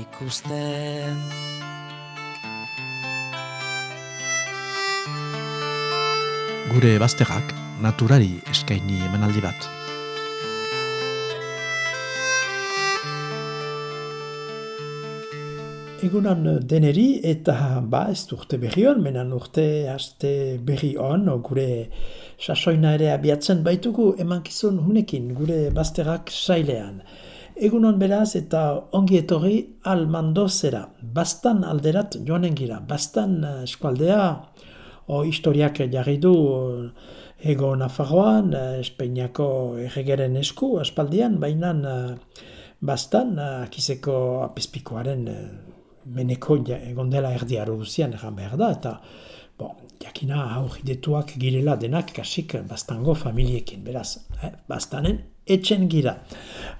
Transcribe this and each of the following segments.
ikusten. Gure bazterrak naturari eskaini emanaldi bat. Egunan deneri eta ba ez urte berri hon, menan urte haste berri hon, gure sasoina ere abiatzen baitugu emankizun hunekin gure bazterrak sailean. Egunon beraz eta ongi etorri almandozera. Bastan alderat joanen gira. Bastan uh, eskualdea, o historiak jarri du uh, ego Nafarroan, uh, Espainiako erregeren esku, aspaldian, baina bastan akizeko apespikoaren meneko egon dela erdi guzian egan behar da, eta bon, jakina aurridetuak girela denak kasik bastango familiekin, beraz, eh, bastanen etxen gira.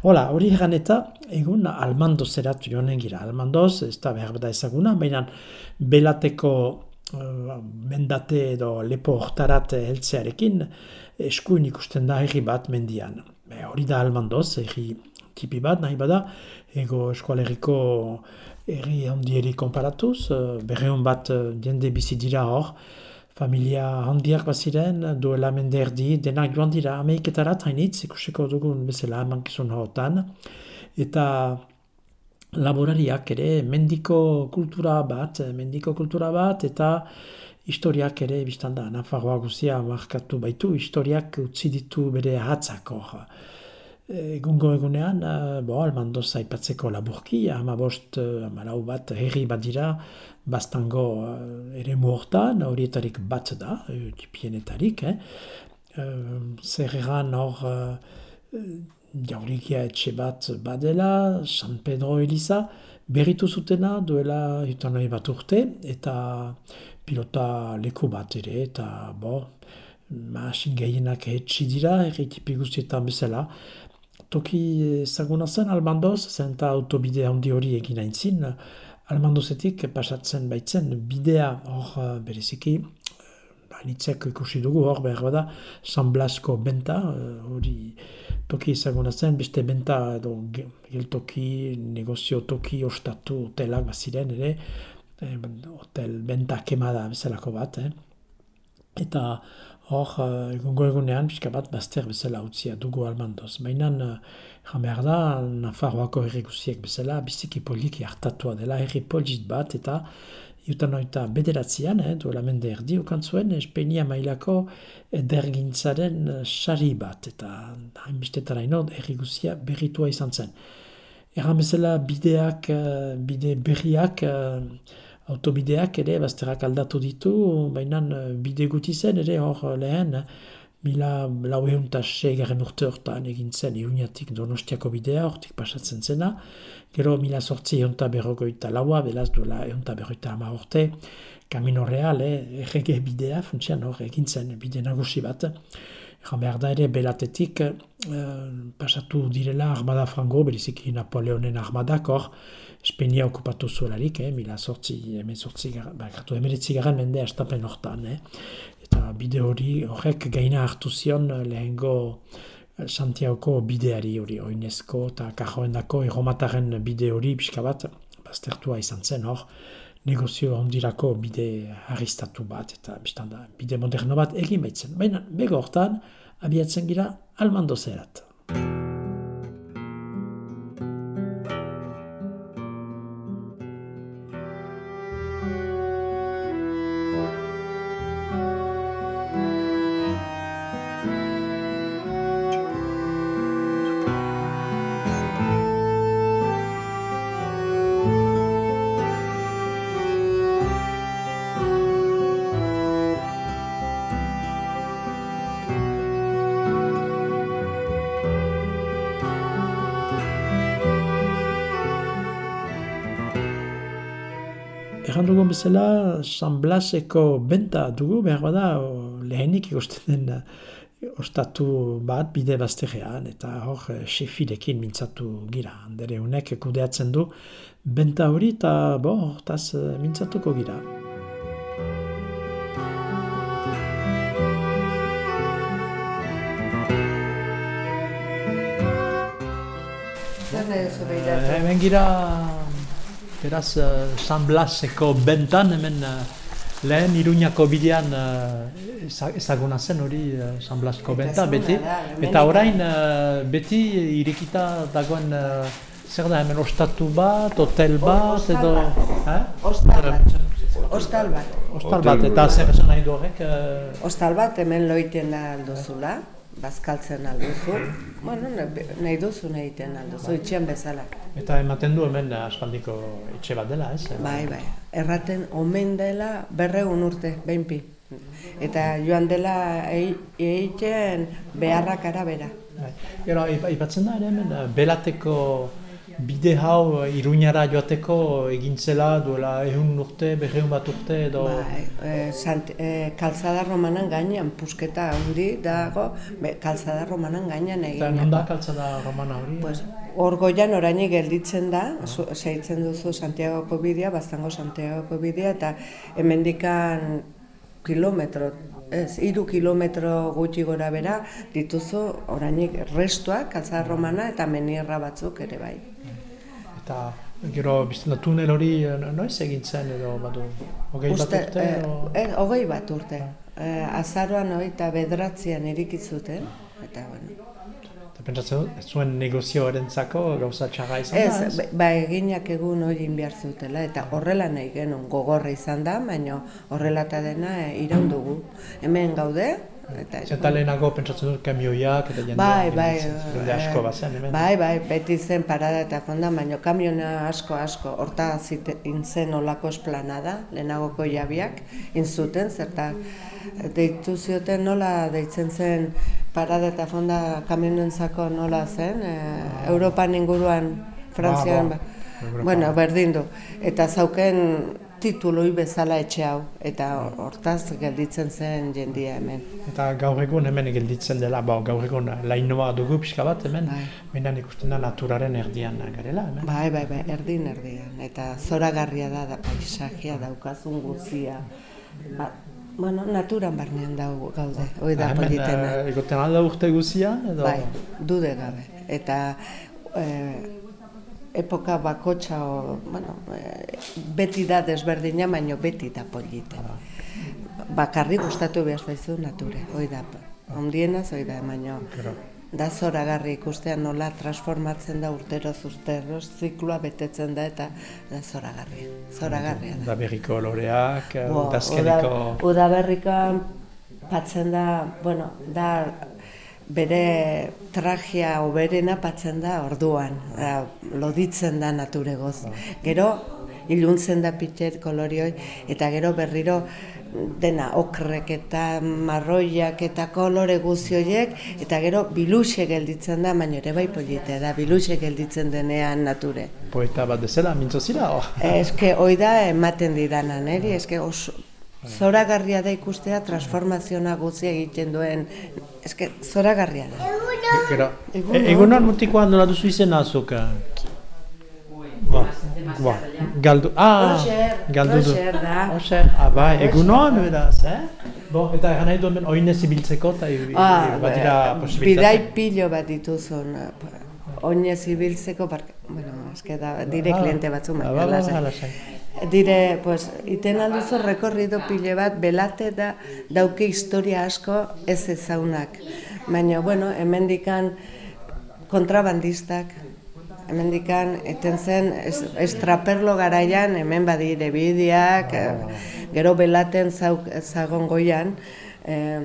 Hola, hori egan eta egun almandoz eratu joanen gira. Almandoz, ez da behar da ezaguna, baina belateko uh, mendate edo lepo hortarat heltzearekin eskuin ikusten da herri bat mendian. Be, hori da almandoz, herri tipi bat, nahi bada, ego eskualeriko herri handieri konparatuz, uh, berreun bat uh, jende bizi dira hor, familia handiak baziren, duela mende erdi, denak joan dira, ameiketarat hainitz, ikusiko dugun bezala emankizun hotan, eta laborariak ere mendiko kultura bat, mendiko kultura bat, eta historiak ere biztan da, Nafarroa guzia markatu baitu, historiak utzi ditu bere hatzak hor. Egungo egunean, bo, almandoz aipatzeko laburki, ama bost, ama bat, herri bat dira, bastango ere muortan, horietarik bat da, tipienetarik, eh? Zer egan hor jaurikia etxe bat badela, San Pedro Eliza, berritu zutena duela jutan bat urte, eta pilota leku bat ere, eta bo, maasin gehienak etxi dira, erritipi guztietan bezala, Toki ezaguna zen, albandoz, zenta autobide handi hori egin aintzin, Almandozetik pasatzen baitzen bidea hor uh, bereziki hainitzek uh, ikusi dugu hor behar bada San Blasko benta uh, hori toki ezaguna zen beste benta edo geltoki, negozio toki, ostatu, hotelak baziren ere eh, hotel benta kemada bezalako bat eh. eta hor egungo egunean pixka bat bazter bezala utzia dugu almandoz mainan Jan behar da, Nafarroako erreguziek bezala, biziki poliki hartatua dela, herri polit bat, eta jutan oita bederatzean, eh, duela mende erdi, ukantzuen, espenia mailako dergintzaren sari bat, eta hainbistetara ino, erreguzia berritua izan zen. Erran bezala, bideak, eh, bide berriak, eh, autobideak ere, bazterak aldatu ditu, baina eh, bide guti zen, ere hor lehen, mila lau egun eta segaren urte hortan egin zen euniatik donostiako bidea, hortik pasatzen zena. Gero mila sortzi egun eta berrogoita laua, belaz duela egun eta berroita ama urte. Kamino real, eh, errege bidea, funtsian hor egin zen bide nagusi bat. Egan behar da ere, belatetik eh, pasatu direla armada frango, beriziki Napoleonen armadak hor, Espenia okupatu zuelarik, eh, mila sortzi, hemen sortzi, ba, emeretzi garen mende astapen hortan, eh eta bide hori horrek gaina hartu zion eh, lehengo eh, Santiagoko bideari hori oinezko eta kajoendako erromataren bide hori pixka bat baztertua izan zen hor negozio ondirako bide harristatu bat eta biztanda bide moderno bat egin baitzen. Baina bego hortan abiatzen gira almando dugun bezala, San Blaseko benta dugu, behar bada, lehenik ikusten den eh, ostatu bat bide bazterrean, eta hor eh, sefilekin mintzatu gira. Handere honek kudeatzen du benta hori, eta bo, hortaz eh, mintzatuko gira. Zer nahi Eh, behiratu? hemen gira, beraz, eh, San Blaseko bentan, hemen eh, lehen Iruñako bidean eza- ezaguna zen hori eh, San Blaseko benta, beti. da, Eta orain eh, beti irekita dagoen eh, zer da hemen ostatu bat, hotel bat, Hostal edo... bat. Eh? Ostal bat. Ostal bat. Hostal bat, eta zer esan nahi du horrek... eh, Ostal bat hemen loiten da alduzula, bazkaltzen alduzu. Bueno, ne- nahi duzu nahi egiten alduzu, itxean bezala. Eta ematen du hemen aspaldiko etxe bat dela, ez? Bai, bai. Erraten omen dela berregun urte, behinpi. Eta joan dela egiten beharrak arabera. Bai. Gero, aipa- aipatzen da ere hemen, belateko bide hau eh, iruñara joateko egintzela duela ehun urte, berreun bat urte edo... Bai, e, sant, e, kalzada romanan gainean, pusketa handi dago, be, kalzada romanan gainean Eta egin. non da kaltza da romana hori? Pues, hor goian orainik gelditzen da, segitzen duzu Santiagoko bidea, Baztango Santiagoko bidea, eta hemendikan kilometro, ez, hiru kilometro gutxi gora bera, dituzu orainik restuak, kalzada romana eta menierra batzuk ere bai. Eta gero bizten da tunel hori eh, noiz egin zen edo badu hogei bat urte? eh, eh, hogei bat urte. Eh, azaroan hogeita bedratzean irikitzuten, eta bueno. Eta pentsatzen ez zuen negozioarentzako gauza txarra izan Ez, da, ba- ba eginak egun hori behar zutela, eta horrela nahi genuen gogorra izan da, baina horrela eta dena e, iraun dugu. Hemen gaude, eta... Zenta lehenago pentsatzen dut kamioiak eta jende, Bai, bai, jende asko eh, bazen hemen. bai, bai, beti zen parada eta fonda, baina kamiona asko, asko, horta intzen olako esplanada, lehenagoko jabiak, inzuten, zerta deitu zioten nola deitzen zen parada eta fonda kamionentzako nola zen, e, Europan inguruan, Frantzian, ba. ba, Europa. bueno, berdin du, eta zauken tituloi bezala etxe hau, eta hortaz gelditzen zen jendia hemen. Eta gaur egun hemen gelditzen dela, ba, gaur egun lainoa dugu pixka bat hemen, Bai. menan ikusten da naturaren erdian garela hemen. Bai, bai, bai, erdin erdian. Eta zoragarria da, da paisajia daukazun guzia. Ba, bueno, naturan barnean dago gaude, hoi da hemen politena. eh, egoten alda urte guzian, edo... Bai, dude gabe. Eta eh, epoka bakotxa, o, bueno, eh, beti da desberdina, baino beti da polite. Bakarri gustatu behar zaizu nature, hoi da. Ondienaz, hoi da, baino da zoragarri ikustea nola transformatzen da urteroz urteroz, zikloa betetzen da eta da zoragarria, zoragarria da. Da berriko loreak, eh, Bo, udazkeneko... uda- Udaberrikan patzen da, bueno, da bere tragia oberena patzen da orduan, da, loditzen da naturegoz. Gero, iluntzen da pitxer kolorioi, eta gero berriro dena okrek eta marroiak eta kolore guzti horiek, eta gero biluxe gelditzen da, baina ere bai polite da, biluxe gelditzen denean nature. Poeta bat dezela, mintzo zira, hor? Eske hoi da ematen didana, neri, eske oso zoragarria da ikustea transformaziona guzia egiten duen, eske zoragarria da. Gero, Egunon. e- egunon mutikoan nola duzu izena azuk? Ba, ba, galdu, ah, galdu du. Roger da. Roger, ah, bai, egunon, beraz, eh? Bo, eta egan nahi duen oinez ibiltzeko, eta i- i- Ah, badira bidai posibilitatea. pilo bat dituzun, oinez ibiltzeko, bueno, eske da, dire Ah, kliente batzu ba, ba, ba. Dire, pues, iten alduzu rekorrido pile bat, belate da, dauke historia asko ez ezaunak. Baina, bueno, hemendikan kontrabandistak, hemendikan eten zen es, estraperlo garaian, hemen badire bideak, eh, gero belaten zauk, zagon goian, eh,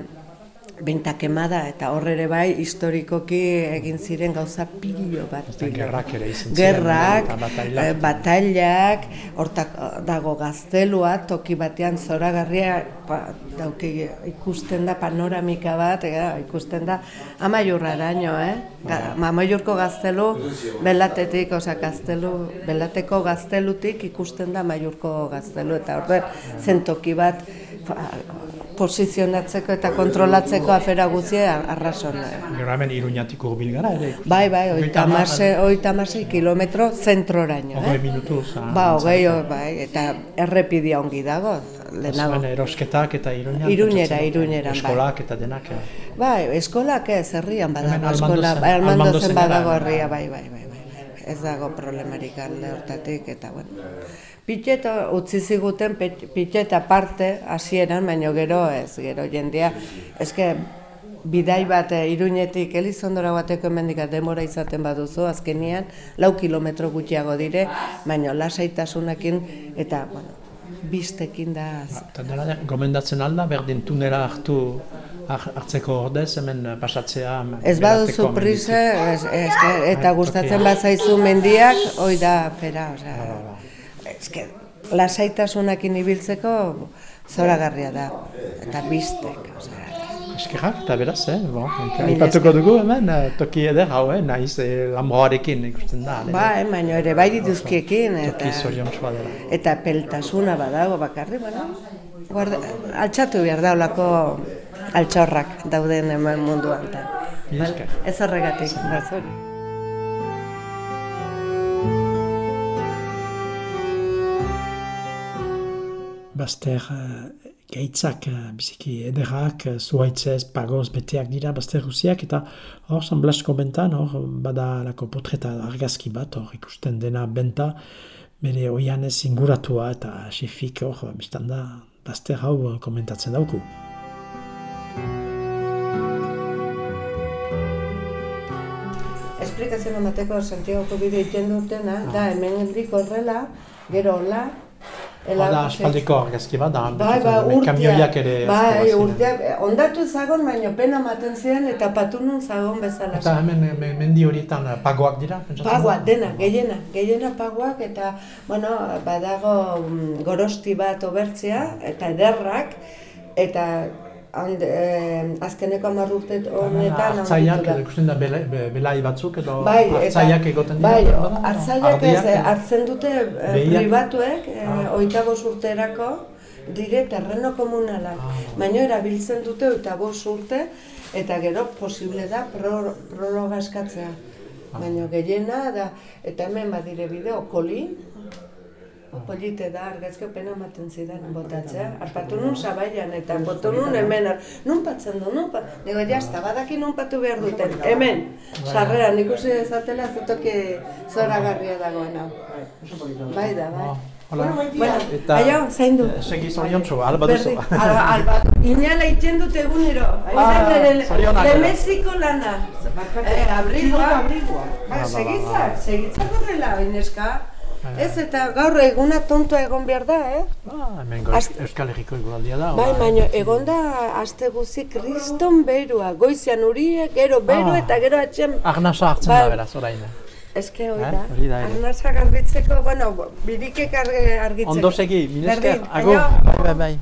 Beinta kemada eta hor ere bai historikoki egin ziren gauza pilo bat. Pilo. gerrak ere izan Gerrak, batailak. eh, batailak, hortak dago gaztelua, toki batean zoragarria ba, dauki ikusten da panoramika bat, ega, ikusten da amaiurraraino, eh? Ga, amaiurko gaztelu, belatetik, osea, gaztelu, belateko gaztelutik ikusten da amaiurko gaztelu, eta orduan zentoki bat posizionatzeko eta kontrolatzeko afera guztia arrason. Gero hemen iruñatik urbil gara ere. Bai, bai, oita hamasei- hogeita hamasei kilometro zentroraino, Hogei eh? minutu. Ba, zaretan. bai, eta errepidia ongi dago, lehenago. Erosketak eta iruñan. Iruñera, iruñeran, bai. Eskolak eta denak. eh. Bai, eskolak ez, herrian badago, eskola, Almandozen- bai, badago herria, bai, bai, bai, bai, bai. Ez dago problemarik alde hortatik, eta bueno. Pitxeta utzi ziguten, pitxeta parte hasieran, baino gero ez, gero jendea, eske bidai bat eh, iruñetik elizondora bateko hemendik demora izaten baduzu, azkenian lau kilometro gutxiago dire, baino lasaitasunekin eta, bueno, bistekin da Ba, Eta dela den, gomendatzen alda, berdin tunera hartu har- hartzeko ordez, hemen pasatzea. Ez baduzu prisa, ez, ez, eta Bai, gustatzen tokia. bazaizu mendiak, hoi da afera, osea. Eske, lasaitasunekin ibiltzeko zoragarria da, eta bistek, osea. Eskerrak eta beraz, eh? Bon, Aipatuko dugu hemen, eh, toki eder hau, eh? Naiz, eh, lamboarekin ikusten da. Ba, eh, baino ere bai dituzkiekin, eta, Toki dela. eta peltasuna badago bakarri, bueno, guarda, altxatu behar da olako altxorrak dauden hemen munduan. esker. Ez horregatik, bazuri. Baster uh, gaitzak uh, biziki ederrak, uh, zuhaitzez, pagoz, beteak dira Baster guziak, eta hor San Blasko bentan, hor bada lako potreta argazki bat, hor ikusten dena benta, bere oianez inguratua eta xifik hor, biztan da, Baster hau komentatzen dauku. Esplikazio emateko Santiagoko bide egiten dutena, da hemen horrela, gero hola, ela- Hala aspaldiko argazki bat, da, Bai, urtea. kamioiak ere Bai, asko ziren. urtea, ondatu zagon, baino pena maten ziren eta patunun zagon bezala. Eta hemen mendi horietan eh, pagoak dira, da? dena, gehiena, gehiena paguak eta, bueno, badago mm, gorosti bat obertzea eta ederrak eta hande, eh, azkeneko hamar urte honetan Artzaiak, handitu da. ikusten da belai batzuk edo Bai, eta, artzaiak egoten dira. bai, bada? hartzaiak ez, eh, hartzen dute eh, pribatuek, eh, Ah. bost urterako, dire terreno komunalak. Ah. Baina erabiltzen dute oita bost urte, eta gero posible da pro, prologa eskatzea. Ah. Baina gehiena da, eta hemen badire bideo, kolin, polite da, argazko pena ematen zidan botatzea. Arpatu nun sabaian eta botu nun hemen, nun patzen du, nun pat... Digo, jazta, badaki nun patu behar duten, hemen, sarreran ikusi dezatela zutoki zoragarria dagoena. Bai da, bai. Hola. Bueno, Eta- aio, zain du. Eh, Segi zoriontsu, alba duzu. Alba, alba. Inala itzen dut egunero. Ah, zorionak. Lemeziko lana. Eh, abrigua. Ba, ba, segitza, ba. segitza horrela, Ineska. Ez, eta gaur eguna tontua egon behar da, eh? Ah, hemen Euskal Herriko eguraldia da. Bai, ba. baina egon da aste guzi kriston berua, goizian urie, gero beru Ah. eta gero atxen... Arnasa hartzen Bai. da beraz, orain. Eske hori Eh, da, hori da arnasa garbitzeko, bueno, birikek argi- argitzeko. Ondo segi, mil esker, Berdin, agur. Bai, bai, bai.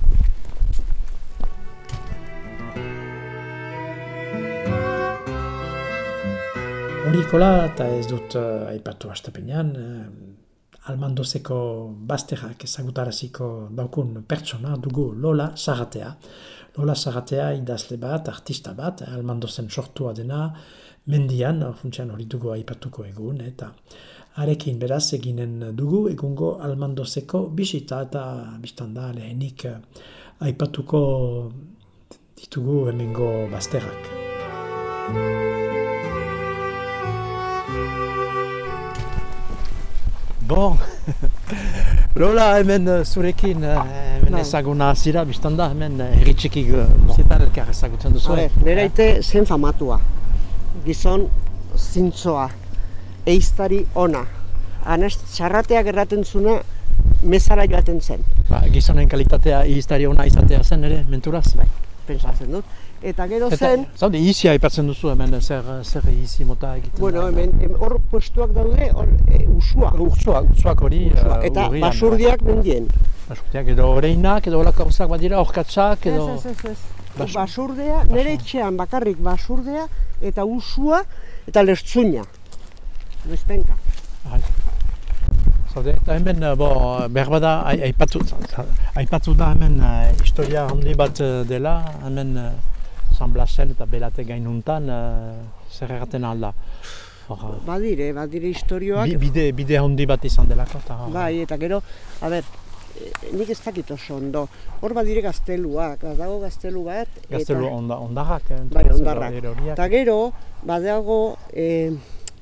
Horikola eta ez dut uh, aipatu astepenean, uh, almandozeko bazterrak ezagutaraziko daukun pertsona dugu Lola Zagatea. Lola Zagatea idazle bat, artista bat, almandozen sortua dena, mendian, funtsean hori dugu aipatuko egun, eta arekin beraz eginen dugu egungo almandozeko bisita eta biztan da lehenik eh, aipatuko ditugu hemengo bazterrak. Bon, Lola hemen zurekin hemen Bai. ezaguna zira, biztan da hemen eh, herri txiki guztietan elkar ezagutzen duzu. Ber, nire aite zen famatua. Gizon zintzoa. Eiztari ona. Anaz, txarrateak erraten zuna, mezara joaten zen. Ba, gizonen kalitatea ihistari ona izatea zen ere, menturaz? Bai. Pentsatzen dut. Eta gero zen, Eta, zaude, izi aipatzen duzu hemen, zer, zer izi mota egiten bueno, da. hemen, hem- hor puestuak daude, hor e, usua. Urtsuak, urtsuak hori Usua. eh, Eta urrian, basurdiak mendien. Basurdiak, edo oreinak, edo olako gauzak badira, orkatzak, Ez, edo... ez, ez, ez. Basu- Basurdea, nire etxean bakarrik basurdea, eta usua, eta lertzuina. Noizpenka. Bai. Zaude, eta hemen, eh, bo, behar bada, ai- aipatu, aipatu da hemen eh, historia handi bat eh, dela, hemen eh, San Blasen eta Belate gainuntan, eh, zer erraten alda. Hor, Badire, badire historioak. bi, bide, bide handi bat izan delako, eta Bai, eta gero, a ber, eh, nik ez dakit oso ondo. Hor badire gazteluak, badago gaztelu bat. gaztelu eta, onda, ondarrak, eh, Bai, ondarrak. Eta gero, badago, e,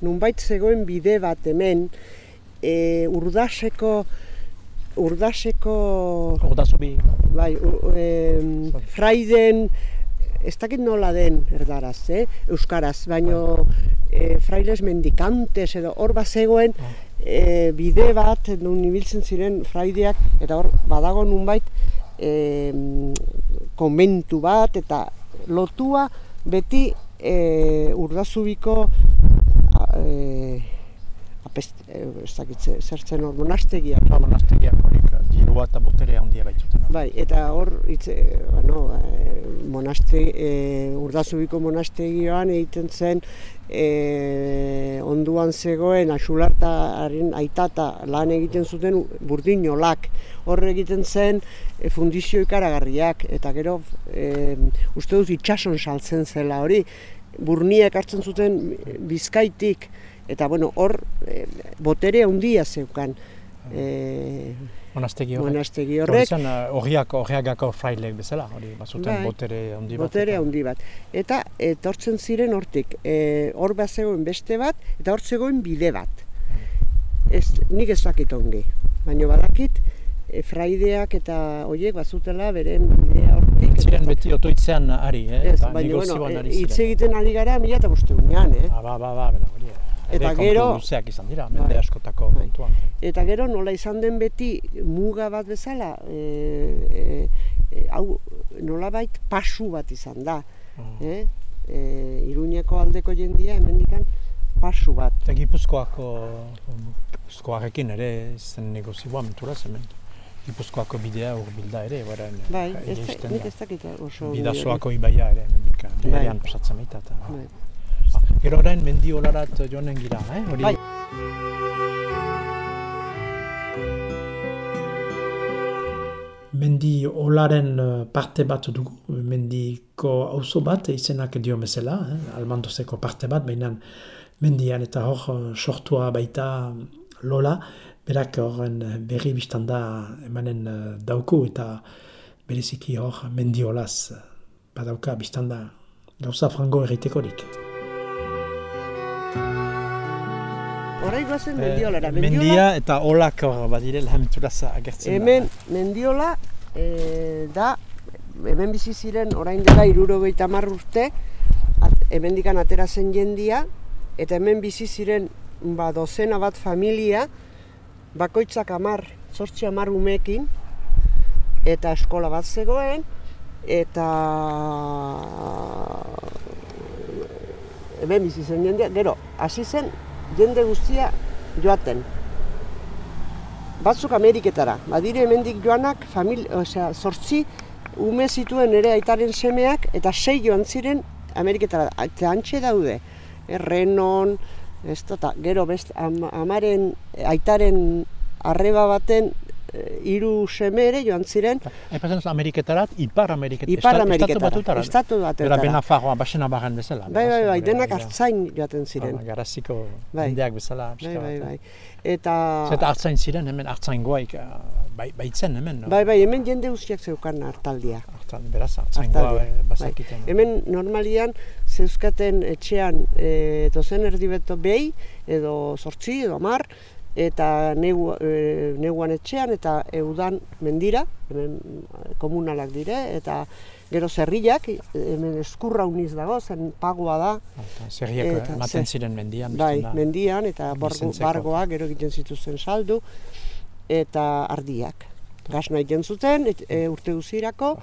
nunbait zegoen bide bat hemen, e, urdaseko, urdaseko, Ordazubi, bai, u, em, fraiden, ez dakit nola den erdaraz, eh? euskaraz, baino e, frailes mendikantes edo hor bat zegoen e, bide bat nun ibiltzen ziren fraideak eta hor badago nunbait e, konbentu bat eta lotua beti e, urdazubiko a, e, apest, e, ez dakit ze- zer zen hor monastegiak Ba, monastegiak horik, eh, dirua eta botere handia baitzuten. Bai, eta hor, itze, bueno, e, monaste, e, urdazubiko monastegioan egiten zen e, onduan zegoen asulartaren aitata lan egiten zuten burdinolak. Hor egiten zen e, fundizio ikaragarriak, eta gero e, uste dut itxason saltzen zela hori. Burniak hartzen zuten bizkaitik, eta bueno, hor e, botere handia zeukan. E, Monastegi horrek. monastegi horrek. zen, eh, horriak, frailek bezala, hori, bazuten Bai. botere handi bat. Botere handi bat. Eta etortzen ziren hortik, e, hor bat zegoen beste bat, eta hor zegoen bide bat. Ez, nik ez dakit ongi, baina badakit, e, fraideak eta hoiek bazutela beren bidea hortik. Ziren beti otoitzean ari, eh? Ez, baina, bueno, ari hitz egiten ari gara mila eta bosteunean, eh? Ah, ba, ba, ba, bera, hori. Eta gero- luzeak izan dira, mende Bai. askotako Bai. kontuan. Eta gero nola izan den beti muga bat bezala, e, e, e, hau nolabait pasu bat izan da. Ah. Eh? E, Iruñeko aldeko jendia hemendikan pasu bat. Eta Gipuzkoako, Gipuzkoarekin ere zen negozioa menturaz hemen. Gipuzkoako bidea urbilda ere, baren, Bai, ez nik ez dakit oso... Bidasoako ibaia ere, hemendik, Bai. pasatzen baita. Bai. Ah, Gero orain mendi olarat joanen gira, eh? Hori, Bai. Mendi olaren parte bat dugu, mendiko auzo bat izenak dio bezala, eh? almandozeko parte bat, baina mendian eta hor sortua baita Lola, berak horren berri biztanda emanen eh, dauku eta bereziki hor mendiolaz badauka biztanda gauza frango erritekorik. Horai goazen eh, mendiolara. mendia eta olak hor badire lahamituraz agertzen hemen mendiola e, da, hemen bizi ziren orain dela irurogeita hamar urte, hemendikan atera zen jendia, eta hemen bizi ziren ba, dozena bat familia, bakoitzak amar, zortzi amar umeekin, eta eskola bat zegoen, eta hemen bizi zen jendea, gero, hasi zen jende guztia joaten. Batzuk Ameriketara, badire hemendik joanak, famili, osea, zortzi ume zituen ere aitaren semeak, eta sei joan ziren Ameriketara, eta antxe daude. Errenon, ez da, gero best, am, amaren, aitaren arreba baten eh, hiru seme ere joan ziren Aipatzen zu Ameriketarat, Ipar Ameriketara. Ipar Estatu Ameriketara, batutara. estatu Bera batetara. bena fagoa, basena bagen bezala. Bai, bai, bai, denak bera- hartzain joaten ziren. Ah, Garaziko Bai. bezala. Bai, bai, bat, bai. eh. Eta, Zeta hartzain ziren, hemen hartzaingoaik, eh, bai, baitzen hemen, no? bai, bai, hemen jende guztiak zeukan hartaldia. Hartzan, beraz, hartzaingoa Hartaldia, eh, bai. Hemen normalian zeuzkaten etxean e, dozen erdibeto behi, edo sortzi, edo amar, eta negu, e, neguan etxean, eta eudan mendira, hemen eh, komunalak dire, eta gero zerriak, hemen eskurra uniz dago, zen pagoa da, Eta Zerriak ematen ziren mendian. bai, da. mendian, eta bargo, bargoak gero egiten zituzten saldu, eta ardiak. Gas nahi zuten, et, e, urte guzirako,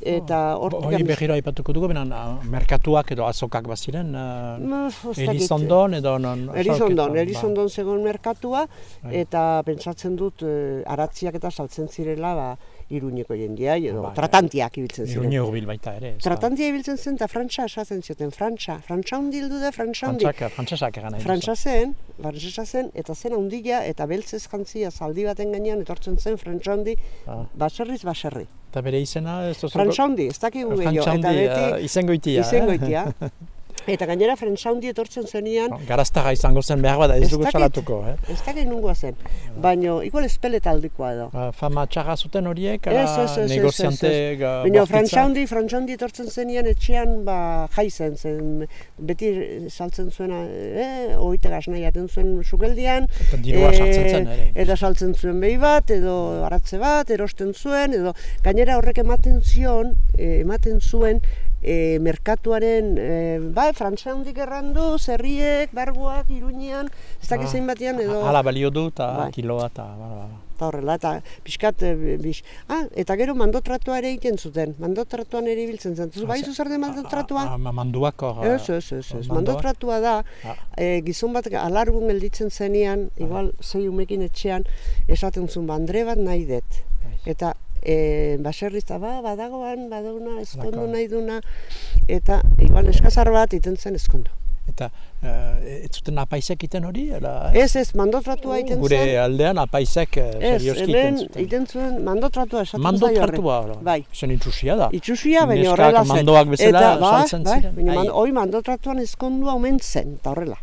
eta Hori hortik berriro aipatuko dugu, benen merkatuak edo azokak baziren, uh, dakit. Elizondon edo non... Elizondon, salketan, Elizondon zegoen merkatua, Bai. eta pentsatzen dut eh, aratziak eta saltzen zirela ba, iruñeko jendeai, edo bai. tratantiak ibiltzen Ba, ziren. Iruñe hurbil baita ere. ez. Tratantia ibiltzen zen eta frantsa esaten zioten, frantsa, frantsa hundi hildu da, frantsa hundi. Frantsak, frantsesak egan nahi. Frantsa zen, frantsesa zen, eta zen handia eta beltzez jantzia zaldi baten gainean etortzen zen frantsa hundi, Ah. baserriz baserri. Eta bere izena, ez duzu... Frantsa hundi, ez dakigu gehiago, Frantsa eta handi, beti uh, izengoitia. izengoitia. Eta gainera frantsa hundi etortzen zenian, Eh? Garaztaga izango zen behar bada ez dugu salatuko, eh? ez dakit nungoa zen, baino igual espelet aldikoa edo. Ba, fama txarra zuten horiek, Ez, ez, ez, negoziante Baina bortitza? frantxaundi, frantxaundi etortzen zenian etxean ba, jaizen zen, beti saltzen zuena, eh, oite gasna jaten zuen sugeldian, Eta dirua sartzen zen ere. eta saltzen zuen behi bat, edo aratze bat, erosten zuen, edo gainera horrek ematen zion, eh, ematen zuen, e, merkatuaren, e, bai, frantxaundik errandu, zerriek, barguak, iruñean, ez dakiz Ah, zein batean, edo... Hala balio du eta Bai. kiloa eta... Ba, ba. Eta horrela, eta pixkat, e, bix... Ah, eta gero mandotratua ere egiten zuten, mandotratuan ere ibiltzen zen. Zu, bai, zer den mandotratua? Ah, ah, manduak hor... Ez, ez, ez, ez. Mandotratua da, Ah. e, gizon bat alargun gelditzen zenean, igual zei umekin etxean, esaten zuen, ba, Andre bat nahi dut. Eta e, baserrizta, ba, badagoan, badauna, eskondu nahi duna, eta igual eskazar bat iten zen eskondu. Eta eh, ez zuten apaisek iten hori? Ala, Ez, ez, mandotratua iten Gure zen. aldean apaisek eh, Ez, serioski hemen iten zuten. iten zuen mandotratua esaten Mando zaio horri. tratua, ora. Bai. Zen itxusia da. Itxusia, baina horrela zen. mandoak bezala eta, bai, saltzen bai, ziren. Baina man, hoi mandotratuan ezkondua omen zen, eta horrela.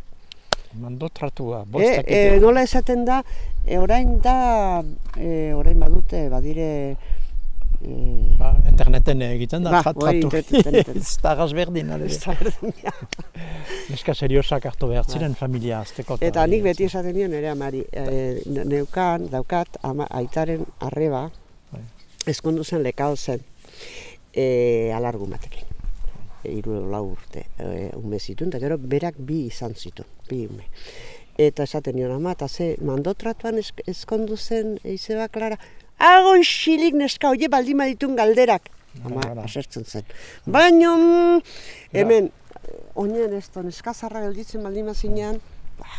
Mando tratua, E, bostak e, nola esaten da, e, orain da, e, orain badute, badire, e, Ba, interneten egiten da, Ba, tra- hori tratu. Ez da gas berdin, ale. ez da berdina. Neska seriosak hartu behar ziren familia azteko. Eta nik beti esaten nion ere amari, e, ne- neukan, daukat, ama, aitaren arreba, Bai. ezkondu zen lekao zen, e, alargun batekin. Iru edo lau urte e, ume zituen, eta gero berak bi izan zituen, bi ume. Eta esaten nion ama, eta ze mandotratuan esk, ezkondu zen izeba Klara, Ago isilik neska, oie baldin baditun galderak. Ama, asertzen zen. Baina, mm, hemen, oinen ez da, neskazarra gelditzen baldin bazinean, ba,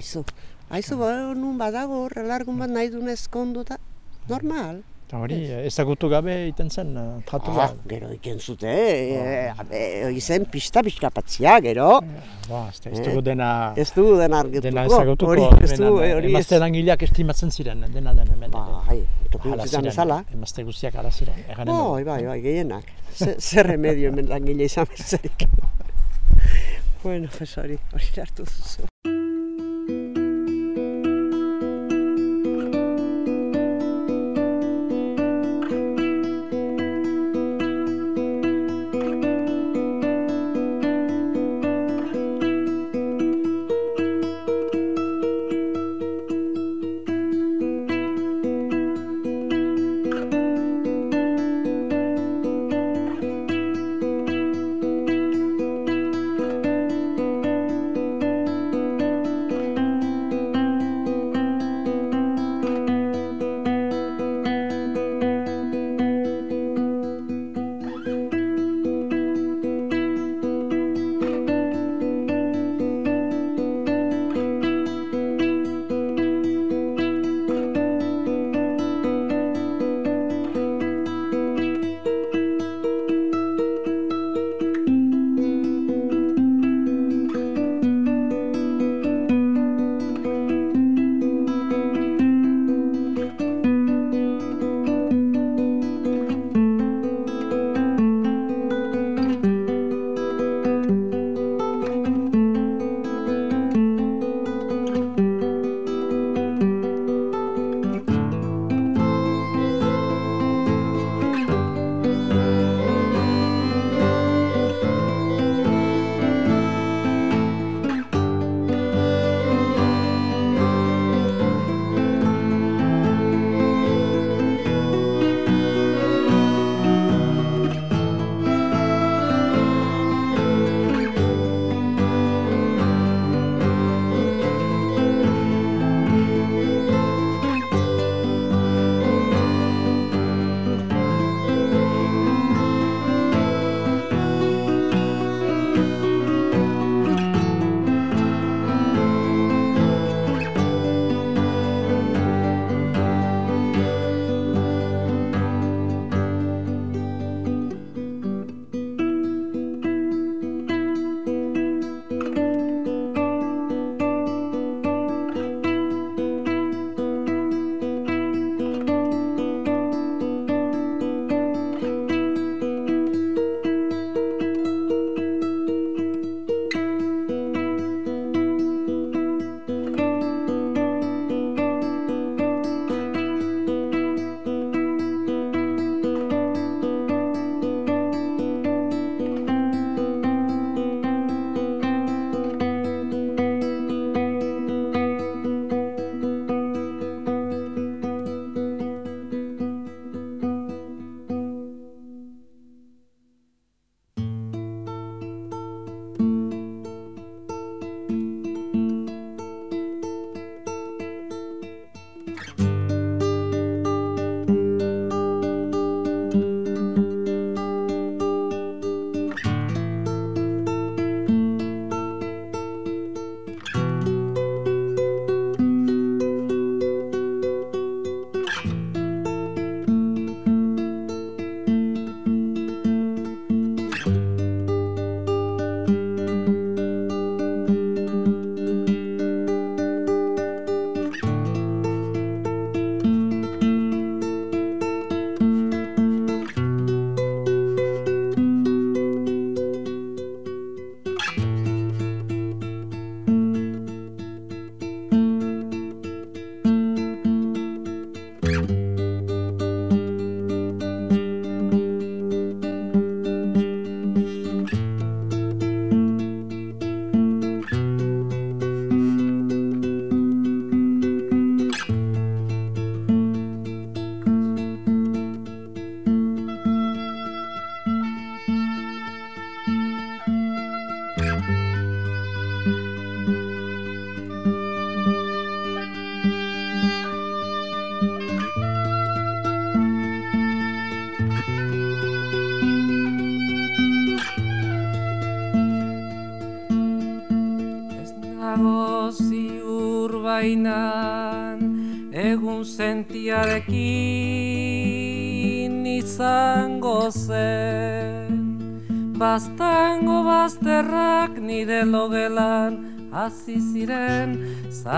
aizu, aizu, ba, nun badago, horre largun bat nahi duen ezkondu normal. Eta hori, ezagutu gabe iten zen uh, tratu Ah, gero iken zute, eh, e, hori zen pista pixka patzia, gero, Ba, ez, dugu dena, ez dugu dena argituko. dena ezagutuko. Hori, ez dugu, eh, hori ez. Emazte langileak estimatzen ziren, dena den hemen. Ba, hai, toki Hala guztietan ziren, bezala. emazte guztiak ala ziren. Eganen dugu. Bai, bai, bai, gehienak. Ze- Zer remedio hemen langile izan bertzerik. bueno, pues hori, hori hartu duzu.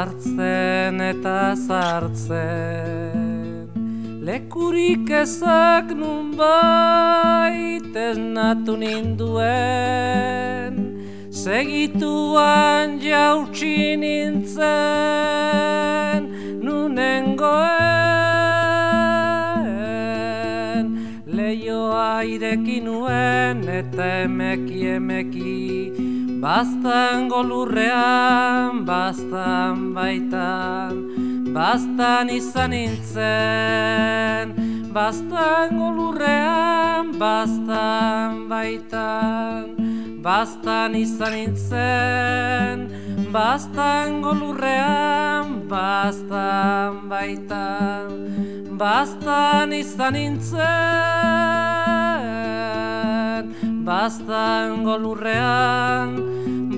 Sartzen eta sartzen. Lekurik ezak nun baitez natu ninduen. Segituan jautsi nintzen nunengoen. Leioa ireki nuen eta emeki emeki Bastan golurrean, bastan baitan Bastan izan nintzen. Bastan golurrean, bastan baitan Bastan izan nintzen Bastan golurrean, bastan baitan Bastan izan nintzen Bastan golurrean,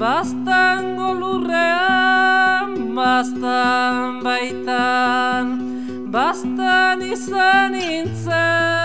bastan golurrean Bastan baitan, bastan izan nintzen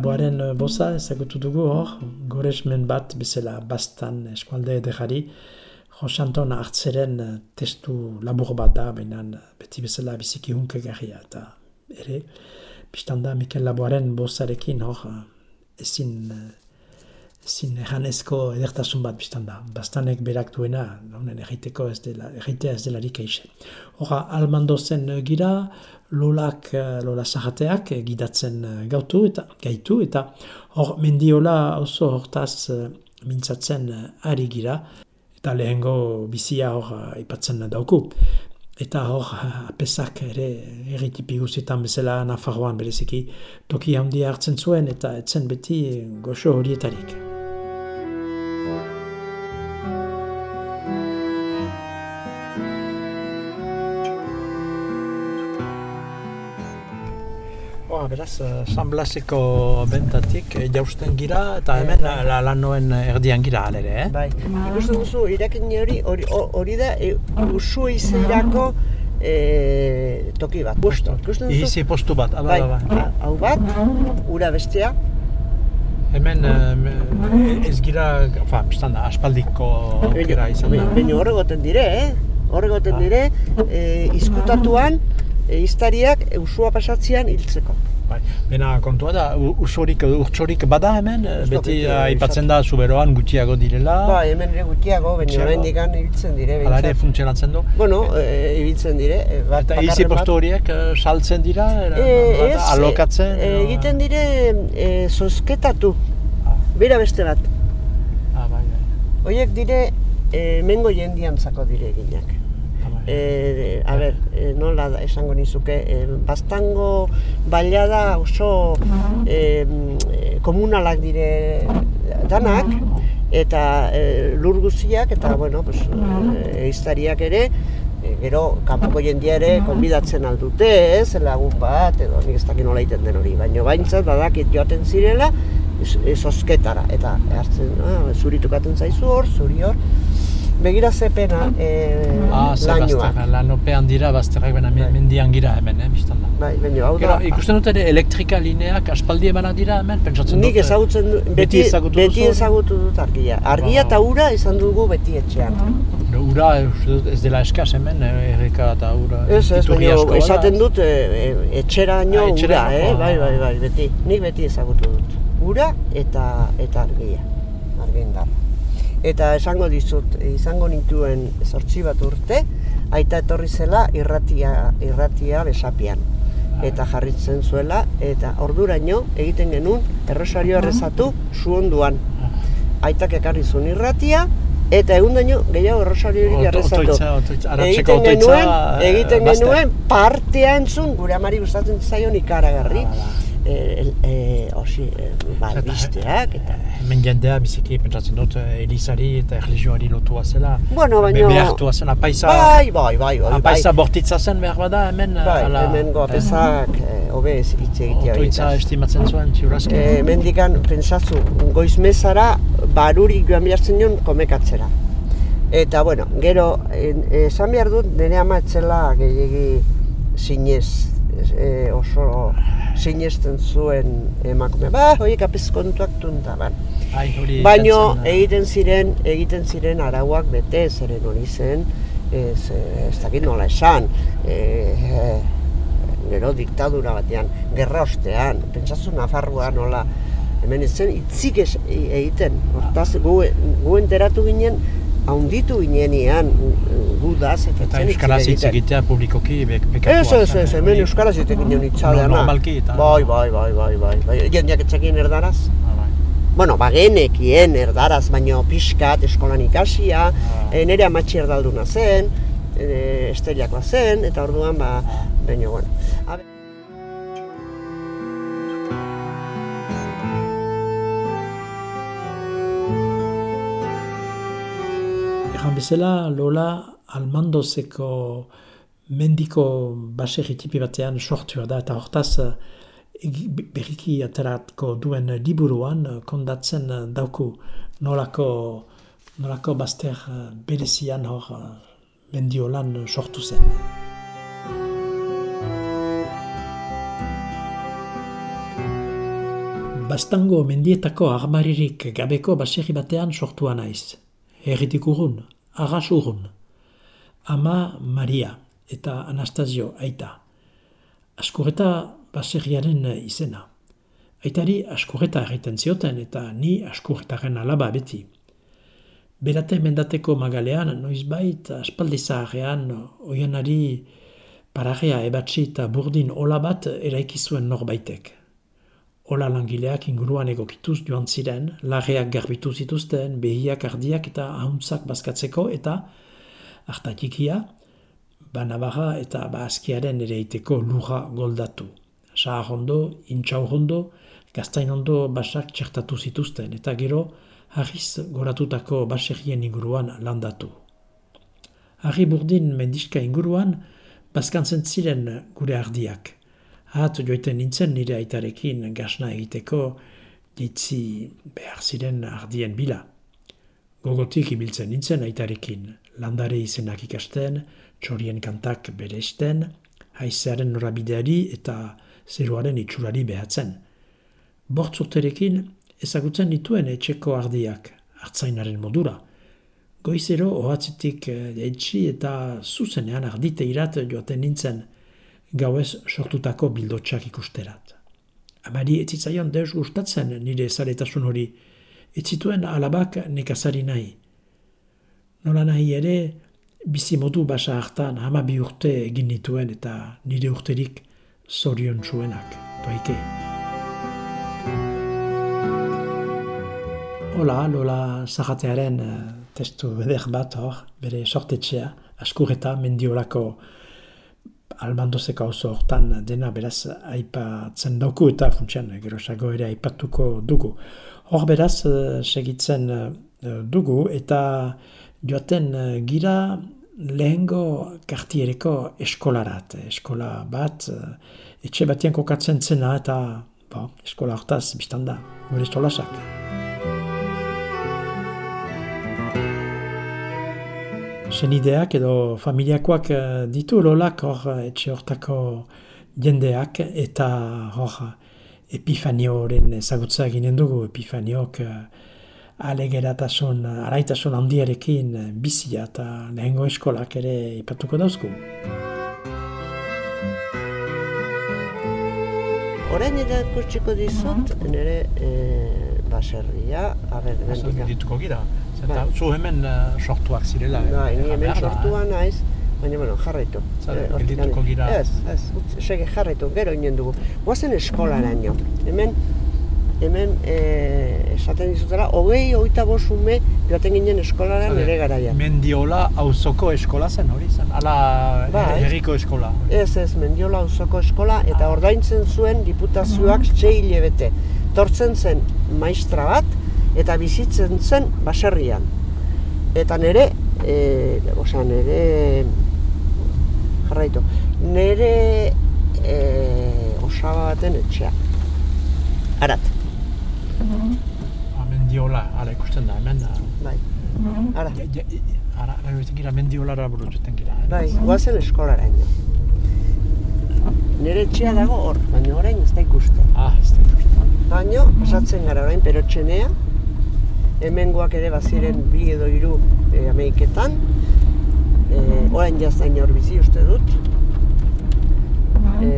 Laboaren eh, boza ezagutu dugu hor, goresmen bat bezala bastan eskualde edegari, Josanton hartzeren eh, testu labur bat da, baina beti bezala biziki hunkegarria eta ere, biztan da Mikel Laboaren bozarekin hor, eh, ezin, ezin erranezko edertasun bat biztan da. Bastanek berak duena, honen egiteko ez dela, egitea ez delarik eixe. Hora, almando zen eh, gira, lolak, eh, lola zahateak eh, gidatzen gautu eta gaitu, eta hor, mendiola oso hortaz mintzatzen ari gira, eta lehengo bizia hor aipatzen dauku. Eta hor, apesak ere erritipi guztietan bezala Nafarroan bereziki toki handia hartzen zuen eta etzen beti goxo horietarik. Beraz, eh, San Blaseko bentatik eh, jausten gira eta hemen bai. la, lanoen erdian gira alere, eh? Bai, ikusten duzu, irakin hori, hori, da, e, usu izirako e, toki bat. Busto, ikusten duzu? Izi postu bat, aba, Bai, aba. ha- hau bat, ura bestea, Hemen eh, ez gira, fa, biztan da, aspaldiko aukera izan da. Baina horregoten dire, eh? Horregoten Ah. dire, e, izkutatuan, e, iztariak e, usua pasatzean hiltzeko. Bai. Bena kontua da, u- usorik, urtsorik bada hemen, eh, beti eh, eh, aipatzen da zuberoan gutxiago direla, Ba, hemen ere gutiago, baina Gutxiago. oraindik an hiltzen dire. hala ere funtzionatzen du. Bueno, e, ibiltzen dire. Bat, Eta izi postu horiek saltzen dira, era, E, ez, alokatzen? e, egiten dire e, zozketatu, Ah, bera beste bat. ah, bai, bai. Hoiek dire e, mengo jendiantzako dire eginak. E, a ber, e, nola da, esango nizuke, e, bastango bailada oso e, komunalak dire danak, eta e, lur guztiak, eta, bueno, pues, e, ere, e, gero, kanpoko jendia ere konbidatzen aldute, ez, lagun bat, edo nik ez dakit nola egiten den hori, baina baintzat badakit joaten zirela, zozketara, eta hartzen, ah, zuritukaten zaizu hor, zuri hor, begira ze pena e, Ah, ze lainoa. bazterrak, lanopean dira, bazterrak bena Bai. mendian gira hemen, eh, biztan da. Bai, baina hau Gero, da, ikusten dut ere elektrika lineak aspaldi emanak dira hemen, pentsatzen dut. nik eh, ezagutzen du, beti beti, ezagutu beti ezagutu dut argia. Argia Ba. eta ura izan dugu beti etxean. Gero, Ura, eh, dut ez dela eskaz hemen, eh, erreka eta ura. Ez, ez, baina esaten dut e, e, etxeraino Ah, ura, eh? ah. bai, bai, bai, beti. Nik beti ezagutu dut. Ura eta eta argia, argindar. Eta esango dizut, izango nituen zortzi bat urte, aita etorri zela irratia, irratia besapian. Eta jarritzen zuela, eta orduraino egiten genuen errosario errezatu zuonduan. Aitak ekarri zuen irratia, eta egun daño gehiago errezatu. Otoitza, otoitza, aratzeko Egiten genuen, eh, egiten bazter. genuen partea entzun, gure amari gustatzen zaion ikaragarri. Hala. E, e, osi, e, ba, Eta- albisteak, eta... Hemen jendea biziki pentsatzen dut eh, Elizari eta erlijioari lotua zela. Bueno, baino- Behartua zen, apaiza, Bai, bai, bai, bai, bai. apaiza bortitza zen behar bada hemen. eh, Bai, ala, hemen goapezak, eh, hobe ez hitz egitea Otoitza estimatzen zuen, ziurazki. E, mendikan, pentsatzu, goizmezara barurik joan behar zen komekatzera. Eta, bueno, gero, esan behar dut, nire ama etzela gehiegi sinez, e, oso sinesten zuen emakume. Ba, horiek apez kontuak tunta, ban. Baino egiten ziren, egiten ziren arauak bete, zeren hori zen, ez, ez dakit nola esan, e, e, gero diktadura batean, gerra ostean, pentsatzu Nafarroa nola, hemen ez zen itzik e- egiten, hortaz gu, gu enteratu ginen, haunditu ginenean gu daz, eta zen euskaraz hitz egitea publikoki bek, bekatua. Ez, ez, ez, eh, hemen euskaraz egiten ginen itxaleana. Normalki eta- Bai, bai, bai, bai, bai, bai, jendeak etxekin erdaraz. Ah, bai. Bueno, bagenekien erdaraz, baino pixkat eskolan ikasia, Ah. e, nire amatxi erdalduna zen, e, esteriakoa zen, eta orduan, ba, baino, bueno. Egan bezala, Lola Almandozeko mendiko baserri tipi batean sortua da, eta hortaz egi- berriki ateratko duen liburuan kondatzen dauku nolako, nolako bazter berezian hor mendiolan sortu zen. Bastango mendietako armaririk gabeko baserri batean sortua naiz. Herritik urrun, arras urrun. Ama Maria eta Anastasio aita. Askureta baserriaren izena. Aitari askureta erraiten zioten eta ni askurretaren alaba beti. Berate mendateko magalean, noizbait aspaldi zaharrean, oianari pararea ebatzi eta burdin ola bat eraiki zuen norbaitek. Ola langileak inguruan egokituz joan ziren, larreak garbitu zituzten, behiak ardiak eta ahuntzak bazkatzeko eta hartatikia, banabarra eta baazkiaren ereiteko lurra goldatu. Saharondo, intxaurrondo, gaztainondo basak txertatu zituzten eta gero harriz goratutako baserrien inguruan landatu. Harri burdin mendiska inguruan, bazkantzen ziren gure ardiak. Hat joiten nintzen nire aitarekin gasna egiteko ditzi behar ziren ardien bila. Gogotik ibiltzen nintzen aitarekin, landare izenak ikasten, txorien kantak bereisten, haizearen norabideari eta zeruaren itxurari behatzen. Bortz urterekin ezagutzen dituen etxeko ardiak, hartzainaren modura. Goizero ohatzetik eitsi eta zuzenean ardite irat joaten nintzen, gauez sortutako bildotxak ikusterat. Amari etzitzaion deus gustatzen nire zaletasun hori, etzituen alabak nekazari nahi. Nola nahi ere, bizi modu basa hartan hama bi urte egin nituen eta nire urterik zorion zuenak, toike. Hola, Lola Zahatearen eh, testu eder bat hor, bere sortetxea, askureta mendiolako almandozeko oso hortan dena beraz aipatzen dauku eta funtsian gerosago ere aipatuko dugu. Hor beraz eh, segitzen eh, dugu eta joaten eh, gira lehengo kartiereko eskolarat. Eskola bat, etxe batean kokatzen zena eta bo, eskola hortaz biztan da, gure estolasak. Senideak edo familiakoak eh, ditu lolak hor eh, etxe hortako jendeak eta hor epifanioren ezagutza ginen dugu epifaniok eh, alegeratasun, araitasun handiarekin bizia eta lehengo eskolak ere ipatuko dauzku. Orain ere kurtsiko dizut, nire e, baserria, aber, mendika. dituko gira. Eta Bai. zu hemen eh, sortuak zirela. eh, Bai, ni hemen sortua eh. naiz, baina, bueno, jarraitu. Zer, Eh, geldituko gira? Ez, ez, utz, segi jarraitu, gero inen dugu. Guazen eskolaraino. Hemen, hemen e, esaten dizutela, hogei, hogeita bost ume joaten ginen eskolara nire garaian. Mendiola auzoko eskola zen hori zen, ala Bai. herriko eskola. Ez ez, Mendiola auzoko eskola, eta ordaintzen zuen diputazioak sei hilebete. Tortzen zen maistra bat, eta bizitzen zen baserrian. Eta nire, e, osea, nire, jarraitu, nire e, osaba baten etxea. Arat, Ah, Mendiola, ala ikusten da, hemen. ah, bai. Ara, ja- ja- Ara, ara joiten gira, mendiolara buruzuten gira. eh? bai, guazen eskolara Nire etxea dago hor, baina orain ez da ikusten. Ah, ez da ikusten. Baino, pasatzen gara orain perotxenea, hemengoak ere baziren bi edo hiru e, Ameriketan, e, orain jaztain hor bizi uste dut. E,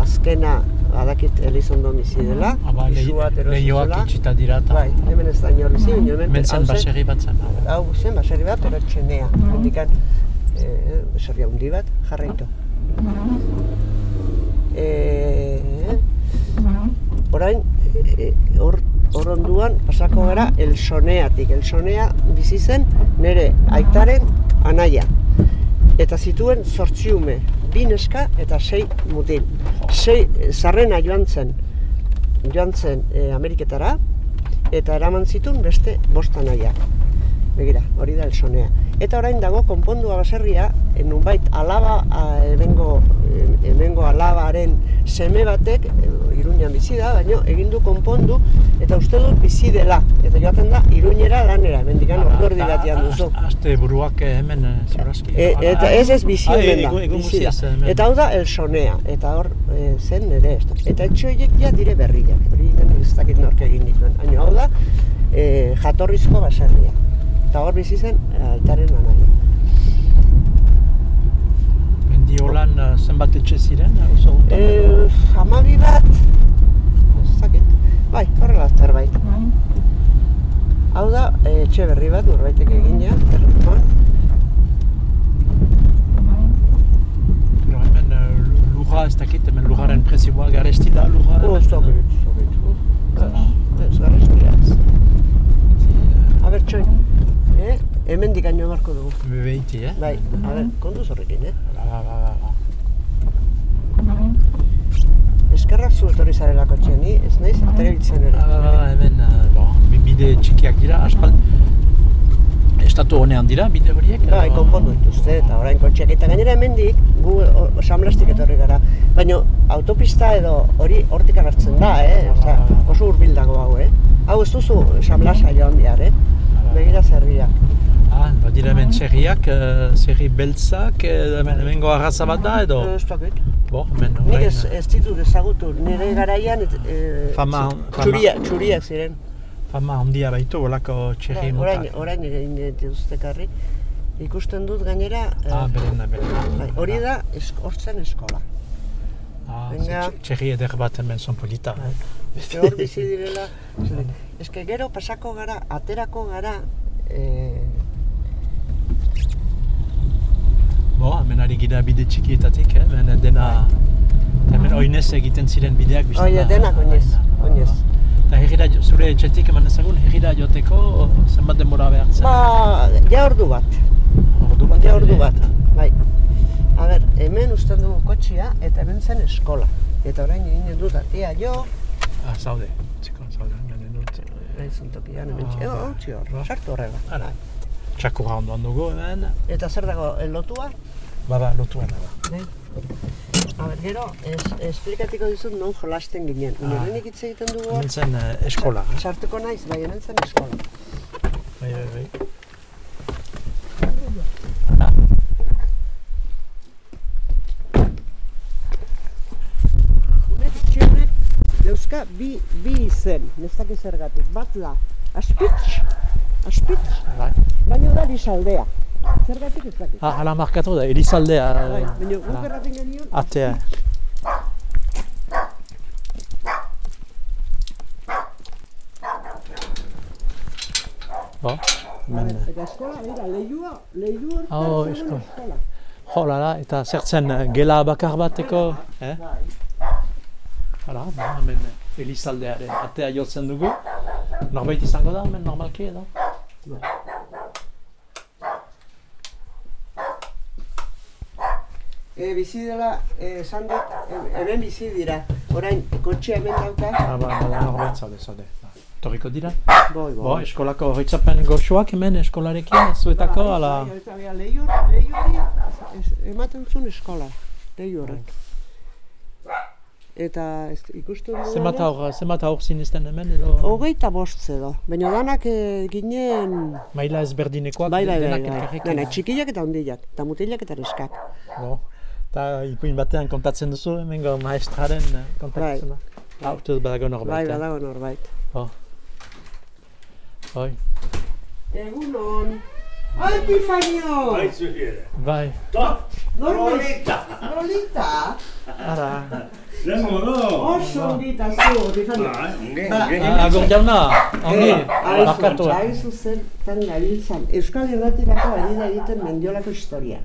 azkena, badakit Elizondo bizi dela, lehioak zuela. itxita dira eta... Bai, hemen ez da inor bizi, baina hemen... Hemen zen hau zen- baserri bat zen. Hau zen, baserri bat, perotxenea. Hendikan, e, baserri handi bat, jarraitu. E, orain, e, hor hor onduan pasako gara Elsoneatik. Elsonea bizi zen nire aitaren anaia. Eta zituen zortzi ume, bi neska eta sei mutil. Sei, zarrena joan zen, joan zen e, Ameriketara, eta eraman zituen beste bost anaiak. Begira, hori da Elsonea. Eta orain dago konpondua baserria, e, nunbait alaba, a, hemengo, e, hemengo alabaren seme batek, Iruñan bizi da, baina egin du konpondu, eta uste dut bizi dela. Eta joaten da, Iruñera lanera, hemendikan orduerdi batean duzu. Aste buruak eh, hemen eh, ziurazki. E, eta ez ez bizi Ah, hemen da, bizi. Eta hau da Elsonea, eta hor e, zen nire ez da. Eta horiek ja dire berriak, hori ez dakit nork egin dituen. Baina hau da e, jatorrizko baserria. Eta hor bizi zen e, aitaren anaia. Mendiolan eh, zenbat etxe ziren, eh, oso E, hamabi bat, ez dakit, bai, horrela zerbait. Hau da, etxe berri bat norbaitek egina, terremoan. Pero hemen eh, lurra ez dakit, hemen lurraren prezioa garesti da lurra. Oh, ez dakit, ez dakit. Ez, ez, garestiak. A ber, txoin. Eh? Hemen dikaino marko dugu. Bebeiti, eh? Bai, a ber, kontuz horrekin, eh? Ba, ba, ba, ba, ba. Eskerrak zu etorri zarelako txeni, ez naiz, aterabiltzen ere. Ba, ba, ba, hemen, eh, bo, bi- bide txikiak dira, aspal... Estatu honean dira, bide horiek? edo- Bai, konpondu dituzte, eta orain kotxeak eta gainera hemendik gu o- San Blastik etorri gara. Baina autopista edo hori hortik agertzen da, eh? Osea, oso hurbil dago hau, eh? Hau ez duzu San Blasa joan behar, eh? Begira zerriak. Ah, badira hemen zerriak, eh, zerri beltzak, eh, hemen, hemengo arraza bat da edo? Ez dakit. Bo, hemen Nik orain, ez, ez ditut ezagutu, nire garaian et, e, Fama- txuria, txuriak ziren. fama handia baitu, olako txerri Bai, orain, orain egin dituztekarri. Ikusten dut gainera, eh, Ah, beren, beren. bai, hori da hortzen eskola. Ah, txerri eder bat hemen son polita. Beste hor bizi direla. Eske gero pasako gara, aterako gara, eh, Bo, hemen ari gira bide txikietatik, eh? hemen dena... Hemen oinez egiten ziren bideak biztan Oie, denak oinez, oinez. Eta herrira, zure etxetik eman ezagun, herrira joteko zenbat denbora behartzen? ba, ja ordu bat, ordu bat. ja ordu bat, eta- bai. A ber, hemen usten dugu kotxia eta hemen zen eskola. Eta orain eginen dut atia jo, Ah, zaude, zontokian hemen Ah, txio, bai. oh, txio, Ba. sartu horrela. Ara, txakurra ondoan dugu hemen. Eta zer dago, lotua? Ba, ba, lotuena da. Bai. A ber, gero, es, esplikatiko dizut non jolasten ginen. Ah. Hemenik hitz egiten dugu hor, Hemen zen eh, eskola, eh? sartuko naiz, bai, hemen zen eskola. Bai, bai, bai. Bi, bi izen, nezak zergatik. Batla, aspitz, aspitz, bai. baina da bizaldea. Zergatik ez dakit. Ah, hala markatu da, Elizaldea. Bai, eh, baina guk hala. erraten genion, Atea. Bo, hemen... eh, eta eskola, begira, lehiua, lehiu hortan Oh, zegoen eskola. eskola. Jo, lala, eta zertzen eh, gela bakar bateko, eh? Bai. Hala, ba, hemen Elizaldearen atea jotzen dugu. Norbait izango da, hemen normalki edo? E, bizi dela, e, esan dut, e, hemen bizi dira. Orain, kotxe hemen dauka. Ah, ba, ba, norbait zaude, zaude. Ba, Torriko dira? Boi, Bo, eskolako horretzapen goxoak hemen eskolarekin, zuetako, ala... Bai, eta lehiori, es- ematen zuen eskola, lehiorrek. Eta ez, ikusten dugu. Zenbat aur, zenbat aur zinezten hemen, edo... Hogeita bost edo, baina danak e, ginen, Maila ezberdinekoak, bai, bai, bai, denak bai, elkarrekin. Dena, txikiak eta handiak, eta mutilak eta neskak. Bo, eta ipuin batean kontatzen duzu, hemengo maestraren eh, kontatzen. Bai. Hau, dut badago norbait. Bai, eh? badago norbait. Bai, Egunon! Ai, Epifanio! bai, Lolita! Lolita! ara. Oso ongita zu. Ah, Agur jauna, ongi, barkatu. Hain zuzen, tan gabiltzan, Euskal Irratirako ari da egiten mendiolako historia.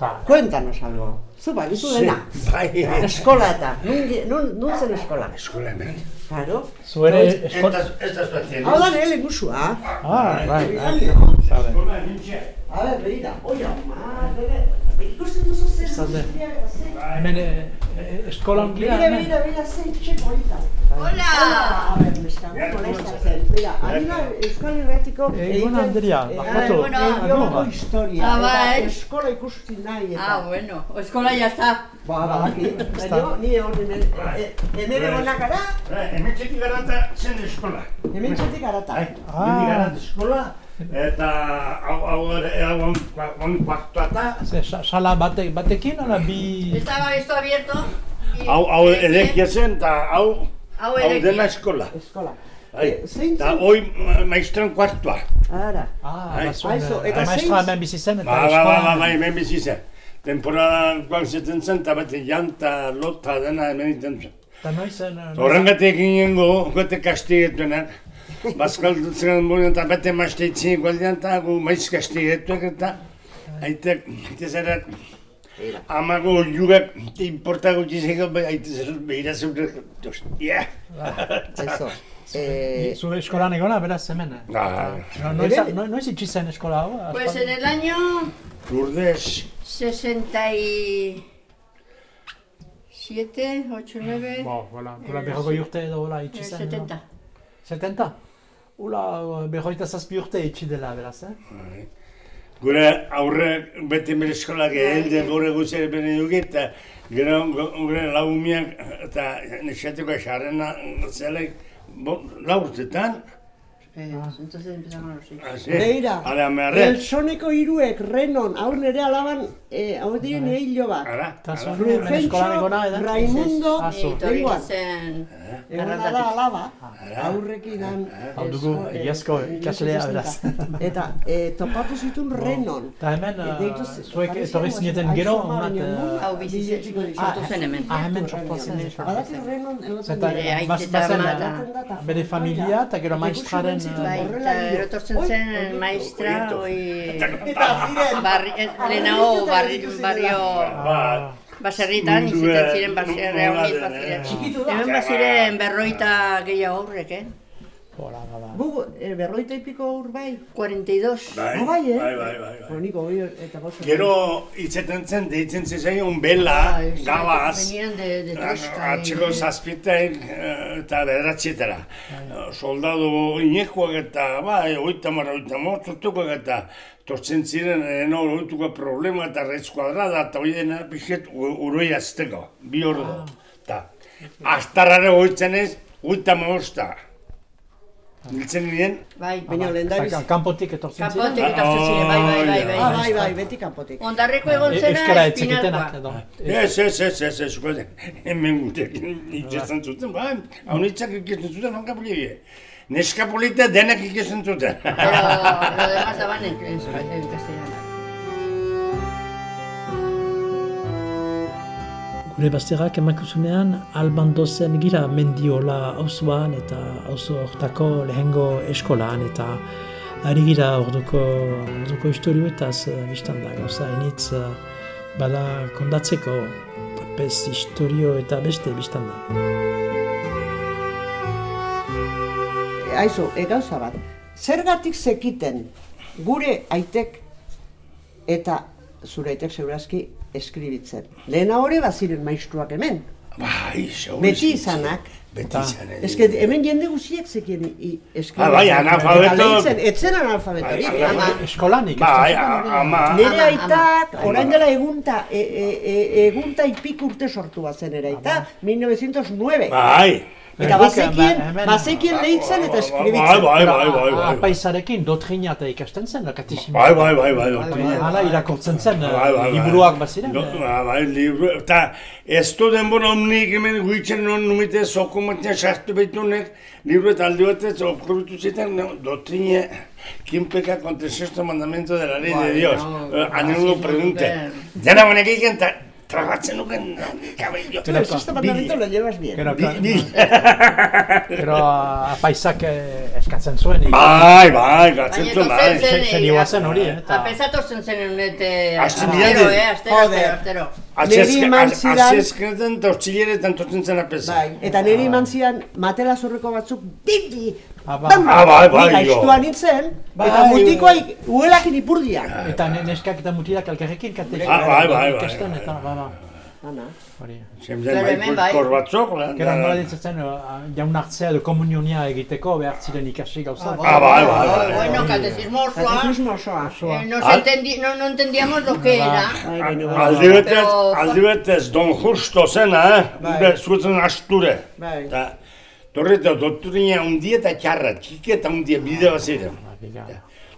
Bai. Cuéntanos algo. Zu bagizu dena. Bai, Eskola eta, nun, nun, nun zen eskola? eskola hemen. Claro. Zu ere eskol... Estas, estas pacientes. Hau da nire legusua. Ah, bai, bai. Epifanio. Zabe. Eskola nintzen. A ver, begira, oia, madre, ikusten duzu zer Zaude. guztia eta zer. Hemen eh, eh, eskolan gira Begira, hemen. begira, begira, zer txe polita. Hola! A ver, me está molestatzen. Mira, ari da Euskal Irratiko Egun handeria, barkatu. Mendiolako Agur. historia. Ah, bai. Eta eskola ikusti nahi eta. Ah, bueno, eskola ya está. Ba, badaki. Baina, ni hor hemen, e- hemen egonak gara, Bai, Hemen txetik garanta zen eskola. hemen txetik garata. Bai, Ah. hemen garanta eskola. Eta hau hau ere on on kuartua eta Ze, sa- sala bate, batekin, ala bi... Estaba esto abierto. hau hau erekia zen eta hau Hau hau dela eskola. Eskola. Bai, Eh, zein eta zen? hoi ma- maistron kuartua. Ara. Ah, Bai. eh, eta maestra zein- hemen bizi zen, eta Ba, ba, ba, ba, bai, hemen bizi zen. Temporada guan zeten zen, eta bete janta, lota, dena hemen iten zen. Eta noizen... eh, Horrengatik ginen go, gote kastigetuenak. Bazkaldutzen bolen eta bete masteitzen gualdean eta gu maiz kastigetuak eta aitek, aite zara, amago jugak importa gutxi zego, aite zara behira zeure, ja. Aizo. Eh, Zu eskolan egona, beraz hemen. eh? Ba, No, noiz, no, noiz itxi zen eskola hau? Pues en el año Lourdes, 67, 8, 9, Bo, voilà, gura berrogoi urte edo hola itxi zen. 70. 70? Ula, berroita zazpi urte itxi dela, beraz, eh? gure aurre bete mere eskolak elde gure guzere bene dugi eta gero gu- gure lau umiak eta nesateko esarrena zelek, bo, lau urtetan, Eh, entonces empezaron los hijos. Hasi, Beira, ale amearre. Elsoneko hiruek renon, hau nere alaban, eh, hau diren hilo bat. Ara, Eta edo? Raimundo, Ah. Y Tori Lenguan. zen Egona da alaba, aurrekin han. Hau dugu, egiazko ikaslea, beraz. Eta eh, topatu zituen renon. Eta hemen, eh, zuek etorri zineten gero, eh, nula, Hau bizi zen, biletiko ditu. sortu zen hemen. Ah, hemen sortu zen. Badaki renon, eta eh, bere familia eta gero maestraren... eh, Bai, eta erotortzen zen oi, maestra, oi, eh, lehenago barri, barrio Ba, baserritan, izaten ziren honit baziren. Txikitu da. Hemen baziren berroita gehiago aurrek, eh? Hola, bada. Gu, eh, berroita ipiko ur bai. 42. bai, Ah, bai, eh? bai, bai, bai, bai. Honiko, hori eta bost. Gero itzeten zen, deitzen zizaion bela, Bai, gabaz, Venían de, de Tosca. atxeko zazpietek eh, eta bederatzietara. Eh, Soldadu inekoak eta, bai, oita mara, oita mortutukoak eta tortzen ziren, eno, oituko problema eta reiz kuadrada eta hori dena pixet uroi azteko, bi ordu. Ta, astarrare oitzen ez, oita mosta. Niltzen nien, Bai, Baina lehen da Eta kanpotik etortzen ziren. Kanpotik etortzen ziren, bai, bai, bai, Ah, bai. bai, bai, beti kanpotik. Ondarreko egon E- zera Euskara etzekitenak espinalkoa. edo. Ez, ez, ez, ez, ez, ez, hemen gutek ikesten zuten, ba, hau nitzak ikesten zuten, hanka polibie. Neska polita denak ikesten zuten. Pero lo demás daban en castellano. Gure bazterrak emakuzunean albandozen gira mendiola auzoan eta auzo hortako lehengo eskolan eta ari gira orduko, orduko historio eta eh, biztan da gauza initz eh, bada kondatzeko bez historio eta beste biztan da. Aizu, egauza bat, zergatik zekiten gure aitek eta zure aitek zeurazki eskribitzen. Lehena hori baziren maistruak hemen. Bai, segur. Beti izanak. Beti izanak. Ez que hemen jende guziek zekien i- eskribitzen. Ah, bai, analfabeto- Eta etzen analfabetorik, Bai, ama. Bai, ama. Nire aitak, orain dela egunta, e, e, e, egunta ipik urte sortu bazen ere aita, 1909. Bai. Eta bazekien, bazekien lehitzen eta eskribitzen. bai, bai, bai, bai. Apaizarekin dotrina eta ikasten zen, katizima. Bai, bai, bai, bai. Hala irakurtzen zen, bai. liburuak baziren. Eh, Bai, bai, libru, eta ez du denbora omnik hemen guitzen non numite zoko matia sartu behitunek, libru eta aldi batez okurritu ziten, no, dotrine, ¿quién peca contra el sexto mandamiento de la ley de Dios? no, Eh, A ninguno así pregunte. zuten. Jana honek tragatzen nuken, cabello. Tú el sexto mandamiento lo llevas bien. Gero, Bi- bi- gero apaizak eh, eskatzen zuen. Bai, bai, gatzen etortzen bai. zen, Zer- zer zen hori, eh, eta- Apesa tortzen zen unete Astero, astero, eh, astero, Joder. astero, astero. Zidan- Azizketen tortxileretan tortzen zen apesa. Bai, eta niri eman zian matela zurriko batzuk dindi, Ah, bai. bam, Ah, bai, bai, gaiztua nintzen, Bai, eta mutikoak uelakin ipurdia. Eta ne- neskak eta mutilak elkarrekin katekin. Ah, bai, bai, bai, bai, eta, bai. ba, ba, Ana. Zemzen Zer bai hemen bai. kor batzok, la- Gero nola ditzatzen, jaun hartzea edo komunionia egiteko behar ziren ikasi gauzak. Ah, bai, bai, bai. Bueno, catecismo osoa, Katekismo osoa. eh, no, Al- se entendi, no, no entendíamos lo que era. Bai, baina, Aldi betez, Pero- aldi betez, Don Justo zena, eh? Bai. Be, zuetzen asture. Bai. Eta, torre eta doktorina undi eta txarra, txiki eta undi bide bat ziren. Ba, biga.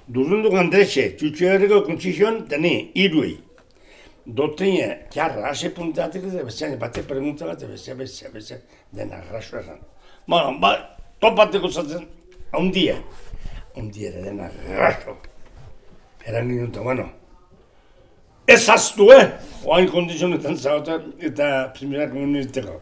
Durundu Andrexe, txutxu herriko kontzizion, teni, irui. Doktrina txarra, ase puntatik eta bezean, bate pregunta bat, beze, beze, beze, dena, raso erran. Bueno, ba, topateko zaten, haundia. Haundia ere dena, raso. Eran minuto, bueno. Ez aztu, eh? Oain kondizionetan zauta eta primera komuniteko.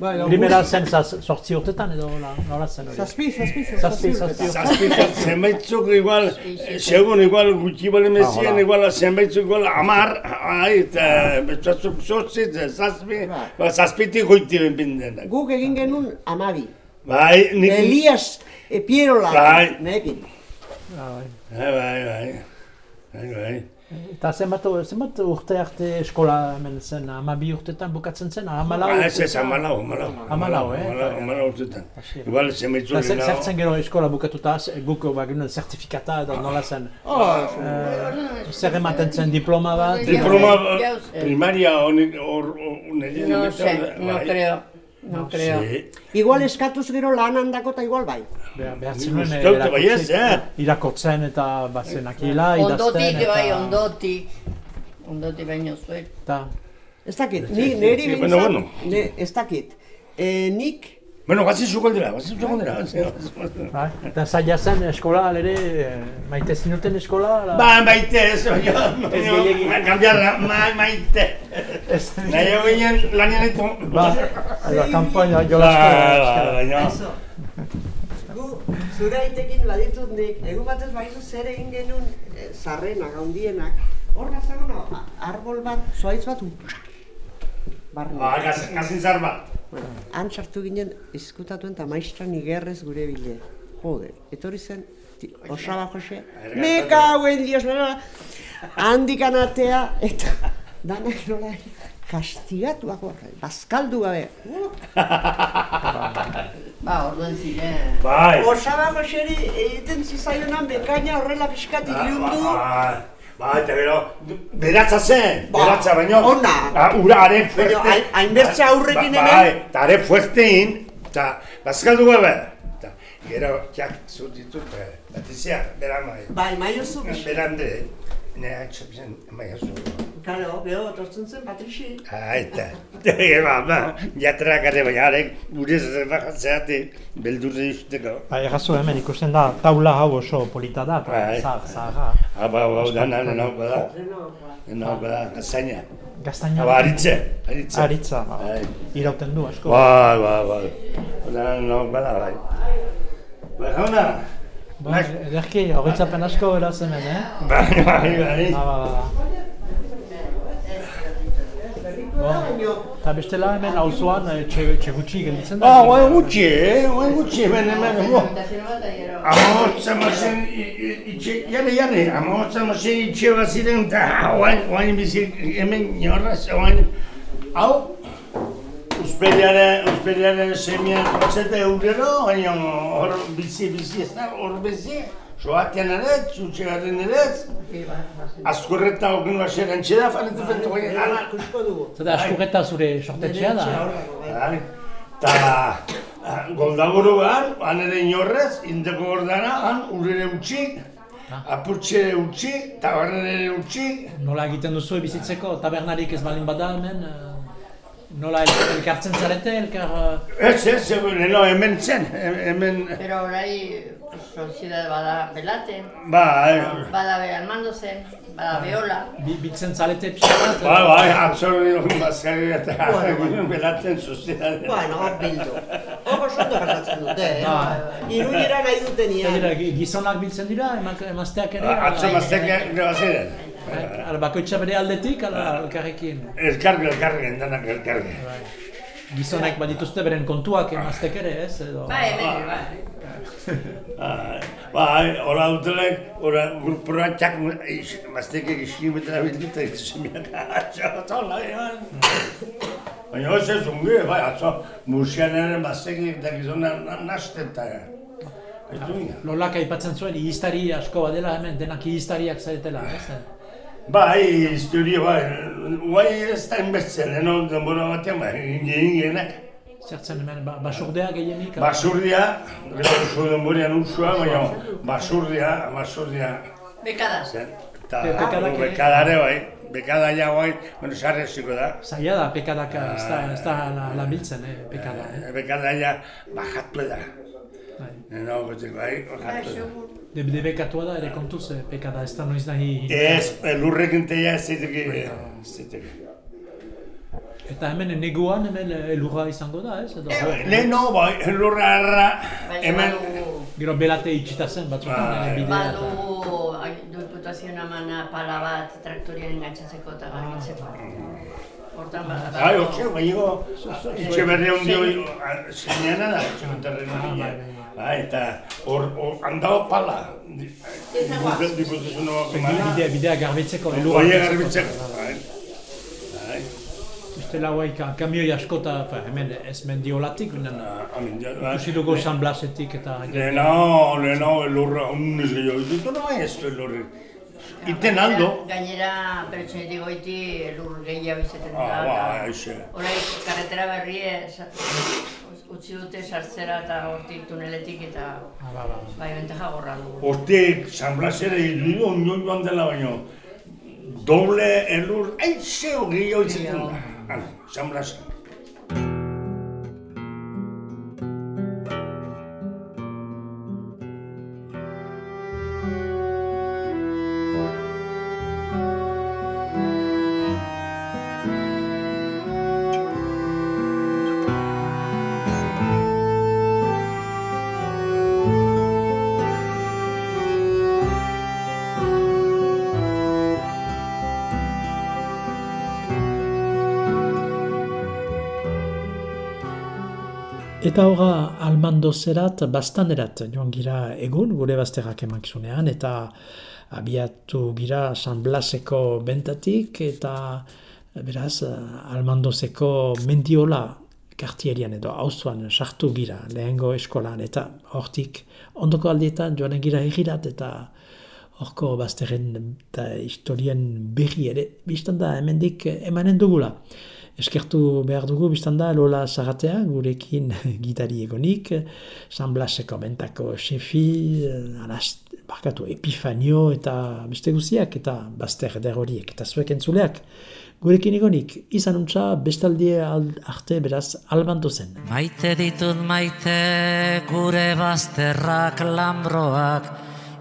Bai, Primera zen sortzi urtetan edo nola- zen hori. Zazpi, zazpi, Zazpi, zazpi. Zazpitak zenbaitzuk igual, segun igual gutxi bale mezien, igual zenbaitzuk igual amar, ai, eta betzatzuk sortzi, zazpi, ba, zazpitik goiti benpindenak. Guk egin genuen amabi. Bai, nik... Elias e, Pierola. Bai. Nekin. Ah, bai. Bai, bai, bai. Bai, bai. Eta zenbat, zenbat urte arte eskola hemen zen, hamabi urtetan bukatzen zen, hamalau Ah, ez ez, amalau, amalau. Hamalau, eh? Amalau, amalau urtetan. Igual Eta zer- lehenago. zertzen gero eskola bukatuta, guk bagenuen zertifikata edo nola zen. Oh, Eh, zer ematen zen diploma bat. Diploma sé. primaria honek hor nire No sé, no creo, no creo. Sí. igual eskatuz gero lan handako eta igual bai. Baiez, eh? irakotzen eta bazen akila, idazten Ondotik, eta... bai, ondotik. Ondotik baino zuek. Eta, Ez dakit, ni, niri sí, bintzat, bueno, bueno. ne, ez dakit. E, nik, Bueno, gazi zu galdera, gazi zu galdera. bai, eta zaila zen eskola, ere, eh, maite zinuten eskola? la- Ba, maite, ez, baina, gehiegi. baina, kambiarra, ma, maite. Ez, Nahi hau ginen, lanian eto. ba, edo, kanpoina Ba, jolasko. ba, baina. gu, zure aitekin baditut nik, egun batez baizu zer egin genuen e, zarrenak, handienak, horra zegoen a- arbol bat, zoaitz bat, barren. Ba, gaz- gazin zar bat. Bueno, han sartu ginen izkutatuen eta maistran igerrez gure bile. Jode, etorri zen, osaba Jose, me cauen dios, bla, handik anatea, eta danak nola kastigatuak horre, bazkaldu gabe. Ba, orduen ziren. Bai. Osaba Joseri egiten zizaionan bekaina horrela pixkat ilundu. Ba, ba, eta gero, beratza zen, Ba, beratza baino. ona. Ah, ura are fuerte. Baina, hain- hainbertze aurrekin Ba- hemen. Bai, eta are fuertein, eta bazkaldu gabe. Eta gero, jak, zu ditut, eh, batizia, beran bai. Bai, maiozu pixkat. Berande, nea txapzen, maia zu. Karo, gero, etortzen zen Patrixi. Ah, eta, ba, ba, jatrak are bai, arek, gure zerbagatzeatik, beldurre izteko. Ba, errazu hemen ikusten da, taula hau oso polita da, zahar, zaharra. Ah, ba, ba, dana, dena, bada, dena, bada, gazaina. Gaztaina. Ah, ba, aritze, aritze. Aritza, ba, Bai. irauten du asko. Bai, bai, bai. Dana, no, bada, bai. Ba, jauna, Ba, ederki, horitzapen asko beraz hemen, eh? bai, bai, bai. Ba, ba, ba. Eta bestela hemen auzoan eh, txe, txe gutxi gelditzen da. Ah, oain gutxi, eh? Oain gutxi, hemen, hemen. Amotza mazen, itxe, jarri, jarri, amotza mazen itxe bat ziren, eta oain, oain bizi, hemen norraz, oain, hau, Uzperiare, uzperiare semia kotzete eurero, baina hor bizi, bizi ez da, hor bizi, soatean ere, txutxe garen ere, azkurreta okin basera entxera, faletu fetu baina, ala, Ikusko dugu. Zeta askurreta zure sortetxea da. Bai. Ta goldaburu gan, han ere inorrez, indeko gordara, han urere utxi, apurtxe utxi, tabarren ere utxi. Nola egiten duzu bizitzeko, tabernarik ez balin bada hemen, eh, nola el- elkartzen zarete, elkar... eh, Ez, ez, hemen zen, he- hemen, Pero orai, soziedad bada belate, ba, eh, bada be Armando zen, bada beola. bi- Biltzen zarete pixka bat. ba, ba, absorbio bazkari eta beratzen sozietatea. Bueno, hor bildu. Hor oso pasatzen dute, eh? Ba. Iruñera nahi dutenian. dira, gi- gizonak biltzen dira, emazteak ere. Atzo maztek greba ziren. Ala, bakoitza bere aldetik, ala, elkarrekin. Elkarge, elkarge, endanak elkarge. Gizonak badituzte beren kontuak emaztek ere, ez? Edo... Ba, hemen, ba. Bai, bai, ora dutelek, ora grupura txak, maztekek iskimetera bilduta, semiak atxo, tola, eman. Baina ez ez unge, bai, atzo, musian ere maztekek da gizona nasteta. Aitu ina. Lolak aipatzen zuen, ihistari asko badela hemen, denak ihistariak zaretela, ez? Bai, historia, bai, bai ez da inbertzen, eno, denbora batean, bai, ingenak. Zertzen hemen, ba, basurdea gehienik? Basurdia, gero oso denborean ursua, baina basurdia, basurdia. Bekadas. Zen, eta Be- bekadak ere. bekadare bai, bekada ja bai, bueno, sarre ziko da. Zaila da, pekadak, ez da, ez da la, la biltzen, eh, pekada, eh? Bekada ja bajatu da. Bai. No, gotik bai, da. De, debekatua da ere kontuz, eh, pekada, ez da noiz nahi... Ez, lurrekin teia ez ziteke, ez ziteke. Eta hemen neguan, hemen elurra izango da, ez? Edo, Leheno, bai, lurra harra, Baina hemen, badu, Gero belate itxita zen, batzutan Bai. eh, bidea. eta- badu ai, diputazioen amana pala bat traktorian engantzatzeko eta garbitzeko. Hortan bada. bai, otxe, baino, etxe berri handi hori, zeineana da, etxe Ah, Bai, eta hor, hor, handao pala. Bidea, bidea garbitzeko. Oie garbitzeko. Bai. Bai. Bestela guai, ka- kamioi askota, hemen ez mendiolatik, binen, Amin, ja, bai. ikusi dugu San Blasetik eta... Lehenao, lehenao elurra, unnez gehiago, ditu nahi ez du elurri. Iten aldo. Gainera, pertsonetik goiti lur gehiago izaten Ah, da. ba, eta aixe. Horai, karretera berrie, sa- utzi dute sartzera eta hortik tuneletik eta Ah, ba, ba. bai, bentaja gorra dugu. Hortik, San Blasera idu, ondo joan dela baino. Doble elur, izaten da. Hala, San Blasera. Eta horra almandozerat, bastanerat joan gira egun, gure bazterrak emankizunean, eta abiatu gira San Blaseko bentatik, eta beraz, almandozeko mendiola kartierian edo hauzuan sartu gira lehengo eskolan, eta hortik ondoko aldietan joan gira egirat, eta horko bazterren eta historien berri ere, biztan da hemendik emanen dugula. Eskertu behar dugu biztan da Lola Zagatea, gurekin gitari egonik, San Blaseko bentako xefi, anast, barkatu Epifanio eta beste guziak eta bazter horiek eta zuek entzuleak. Gurekin egonik, izan untza bestaldie al- arte beraz albanto zen. Maite ditut maite gure bazterrak lambroak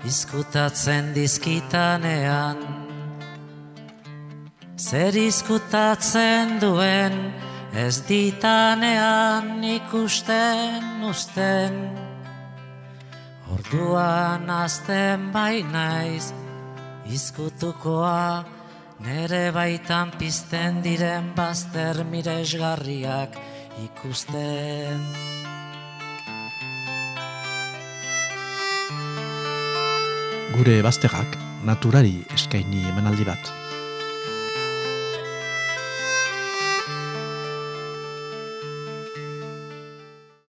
izkutatzen dizkitanean. Zer izkutatzen duen ez ditanean ikusten usten. Orduan azten bai naiz izkutukoa Nere baitan pizten diren bazter miresgarriak ikusten. Gure bazterrak naturari eskaini emanaldi bat.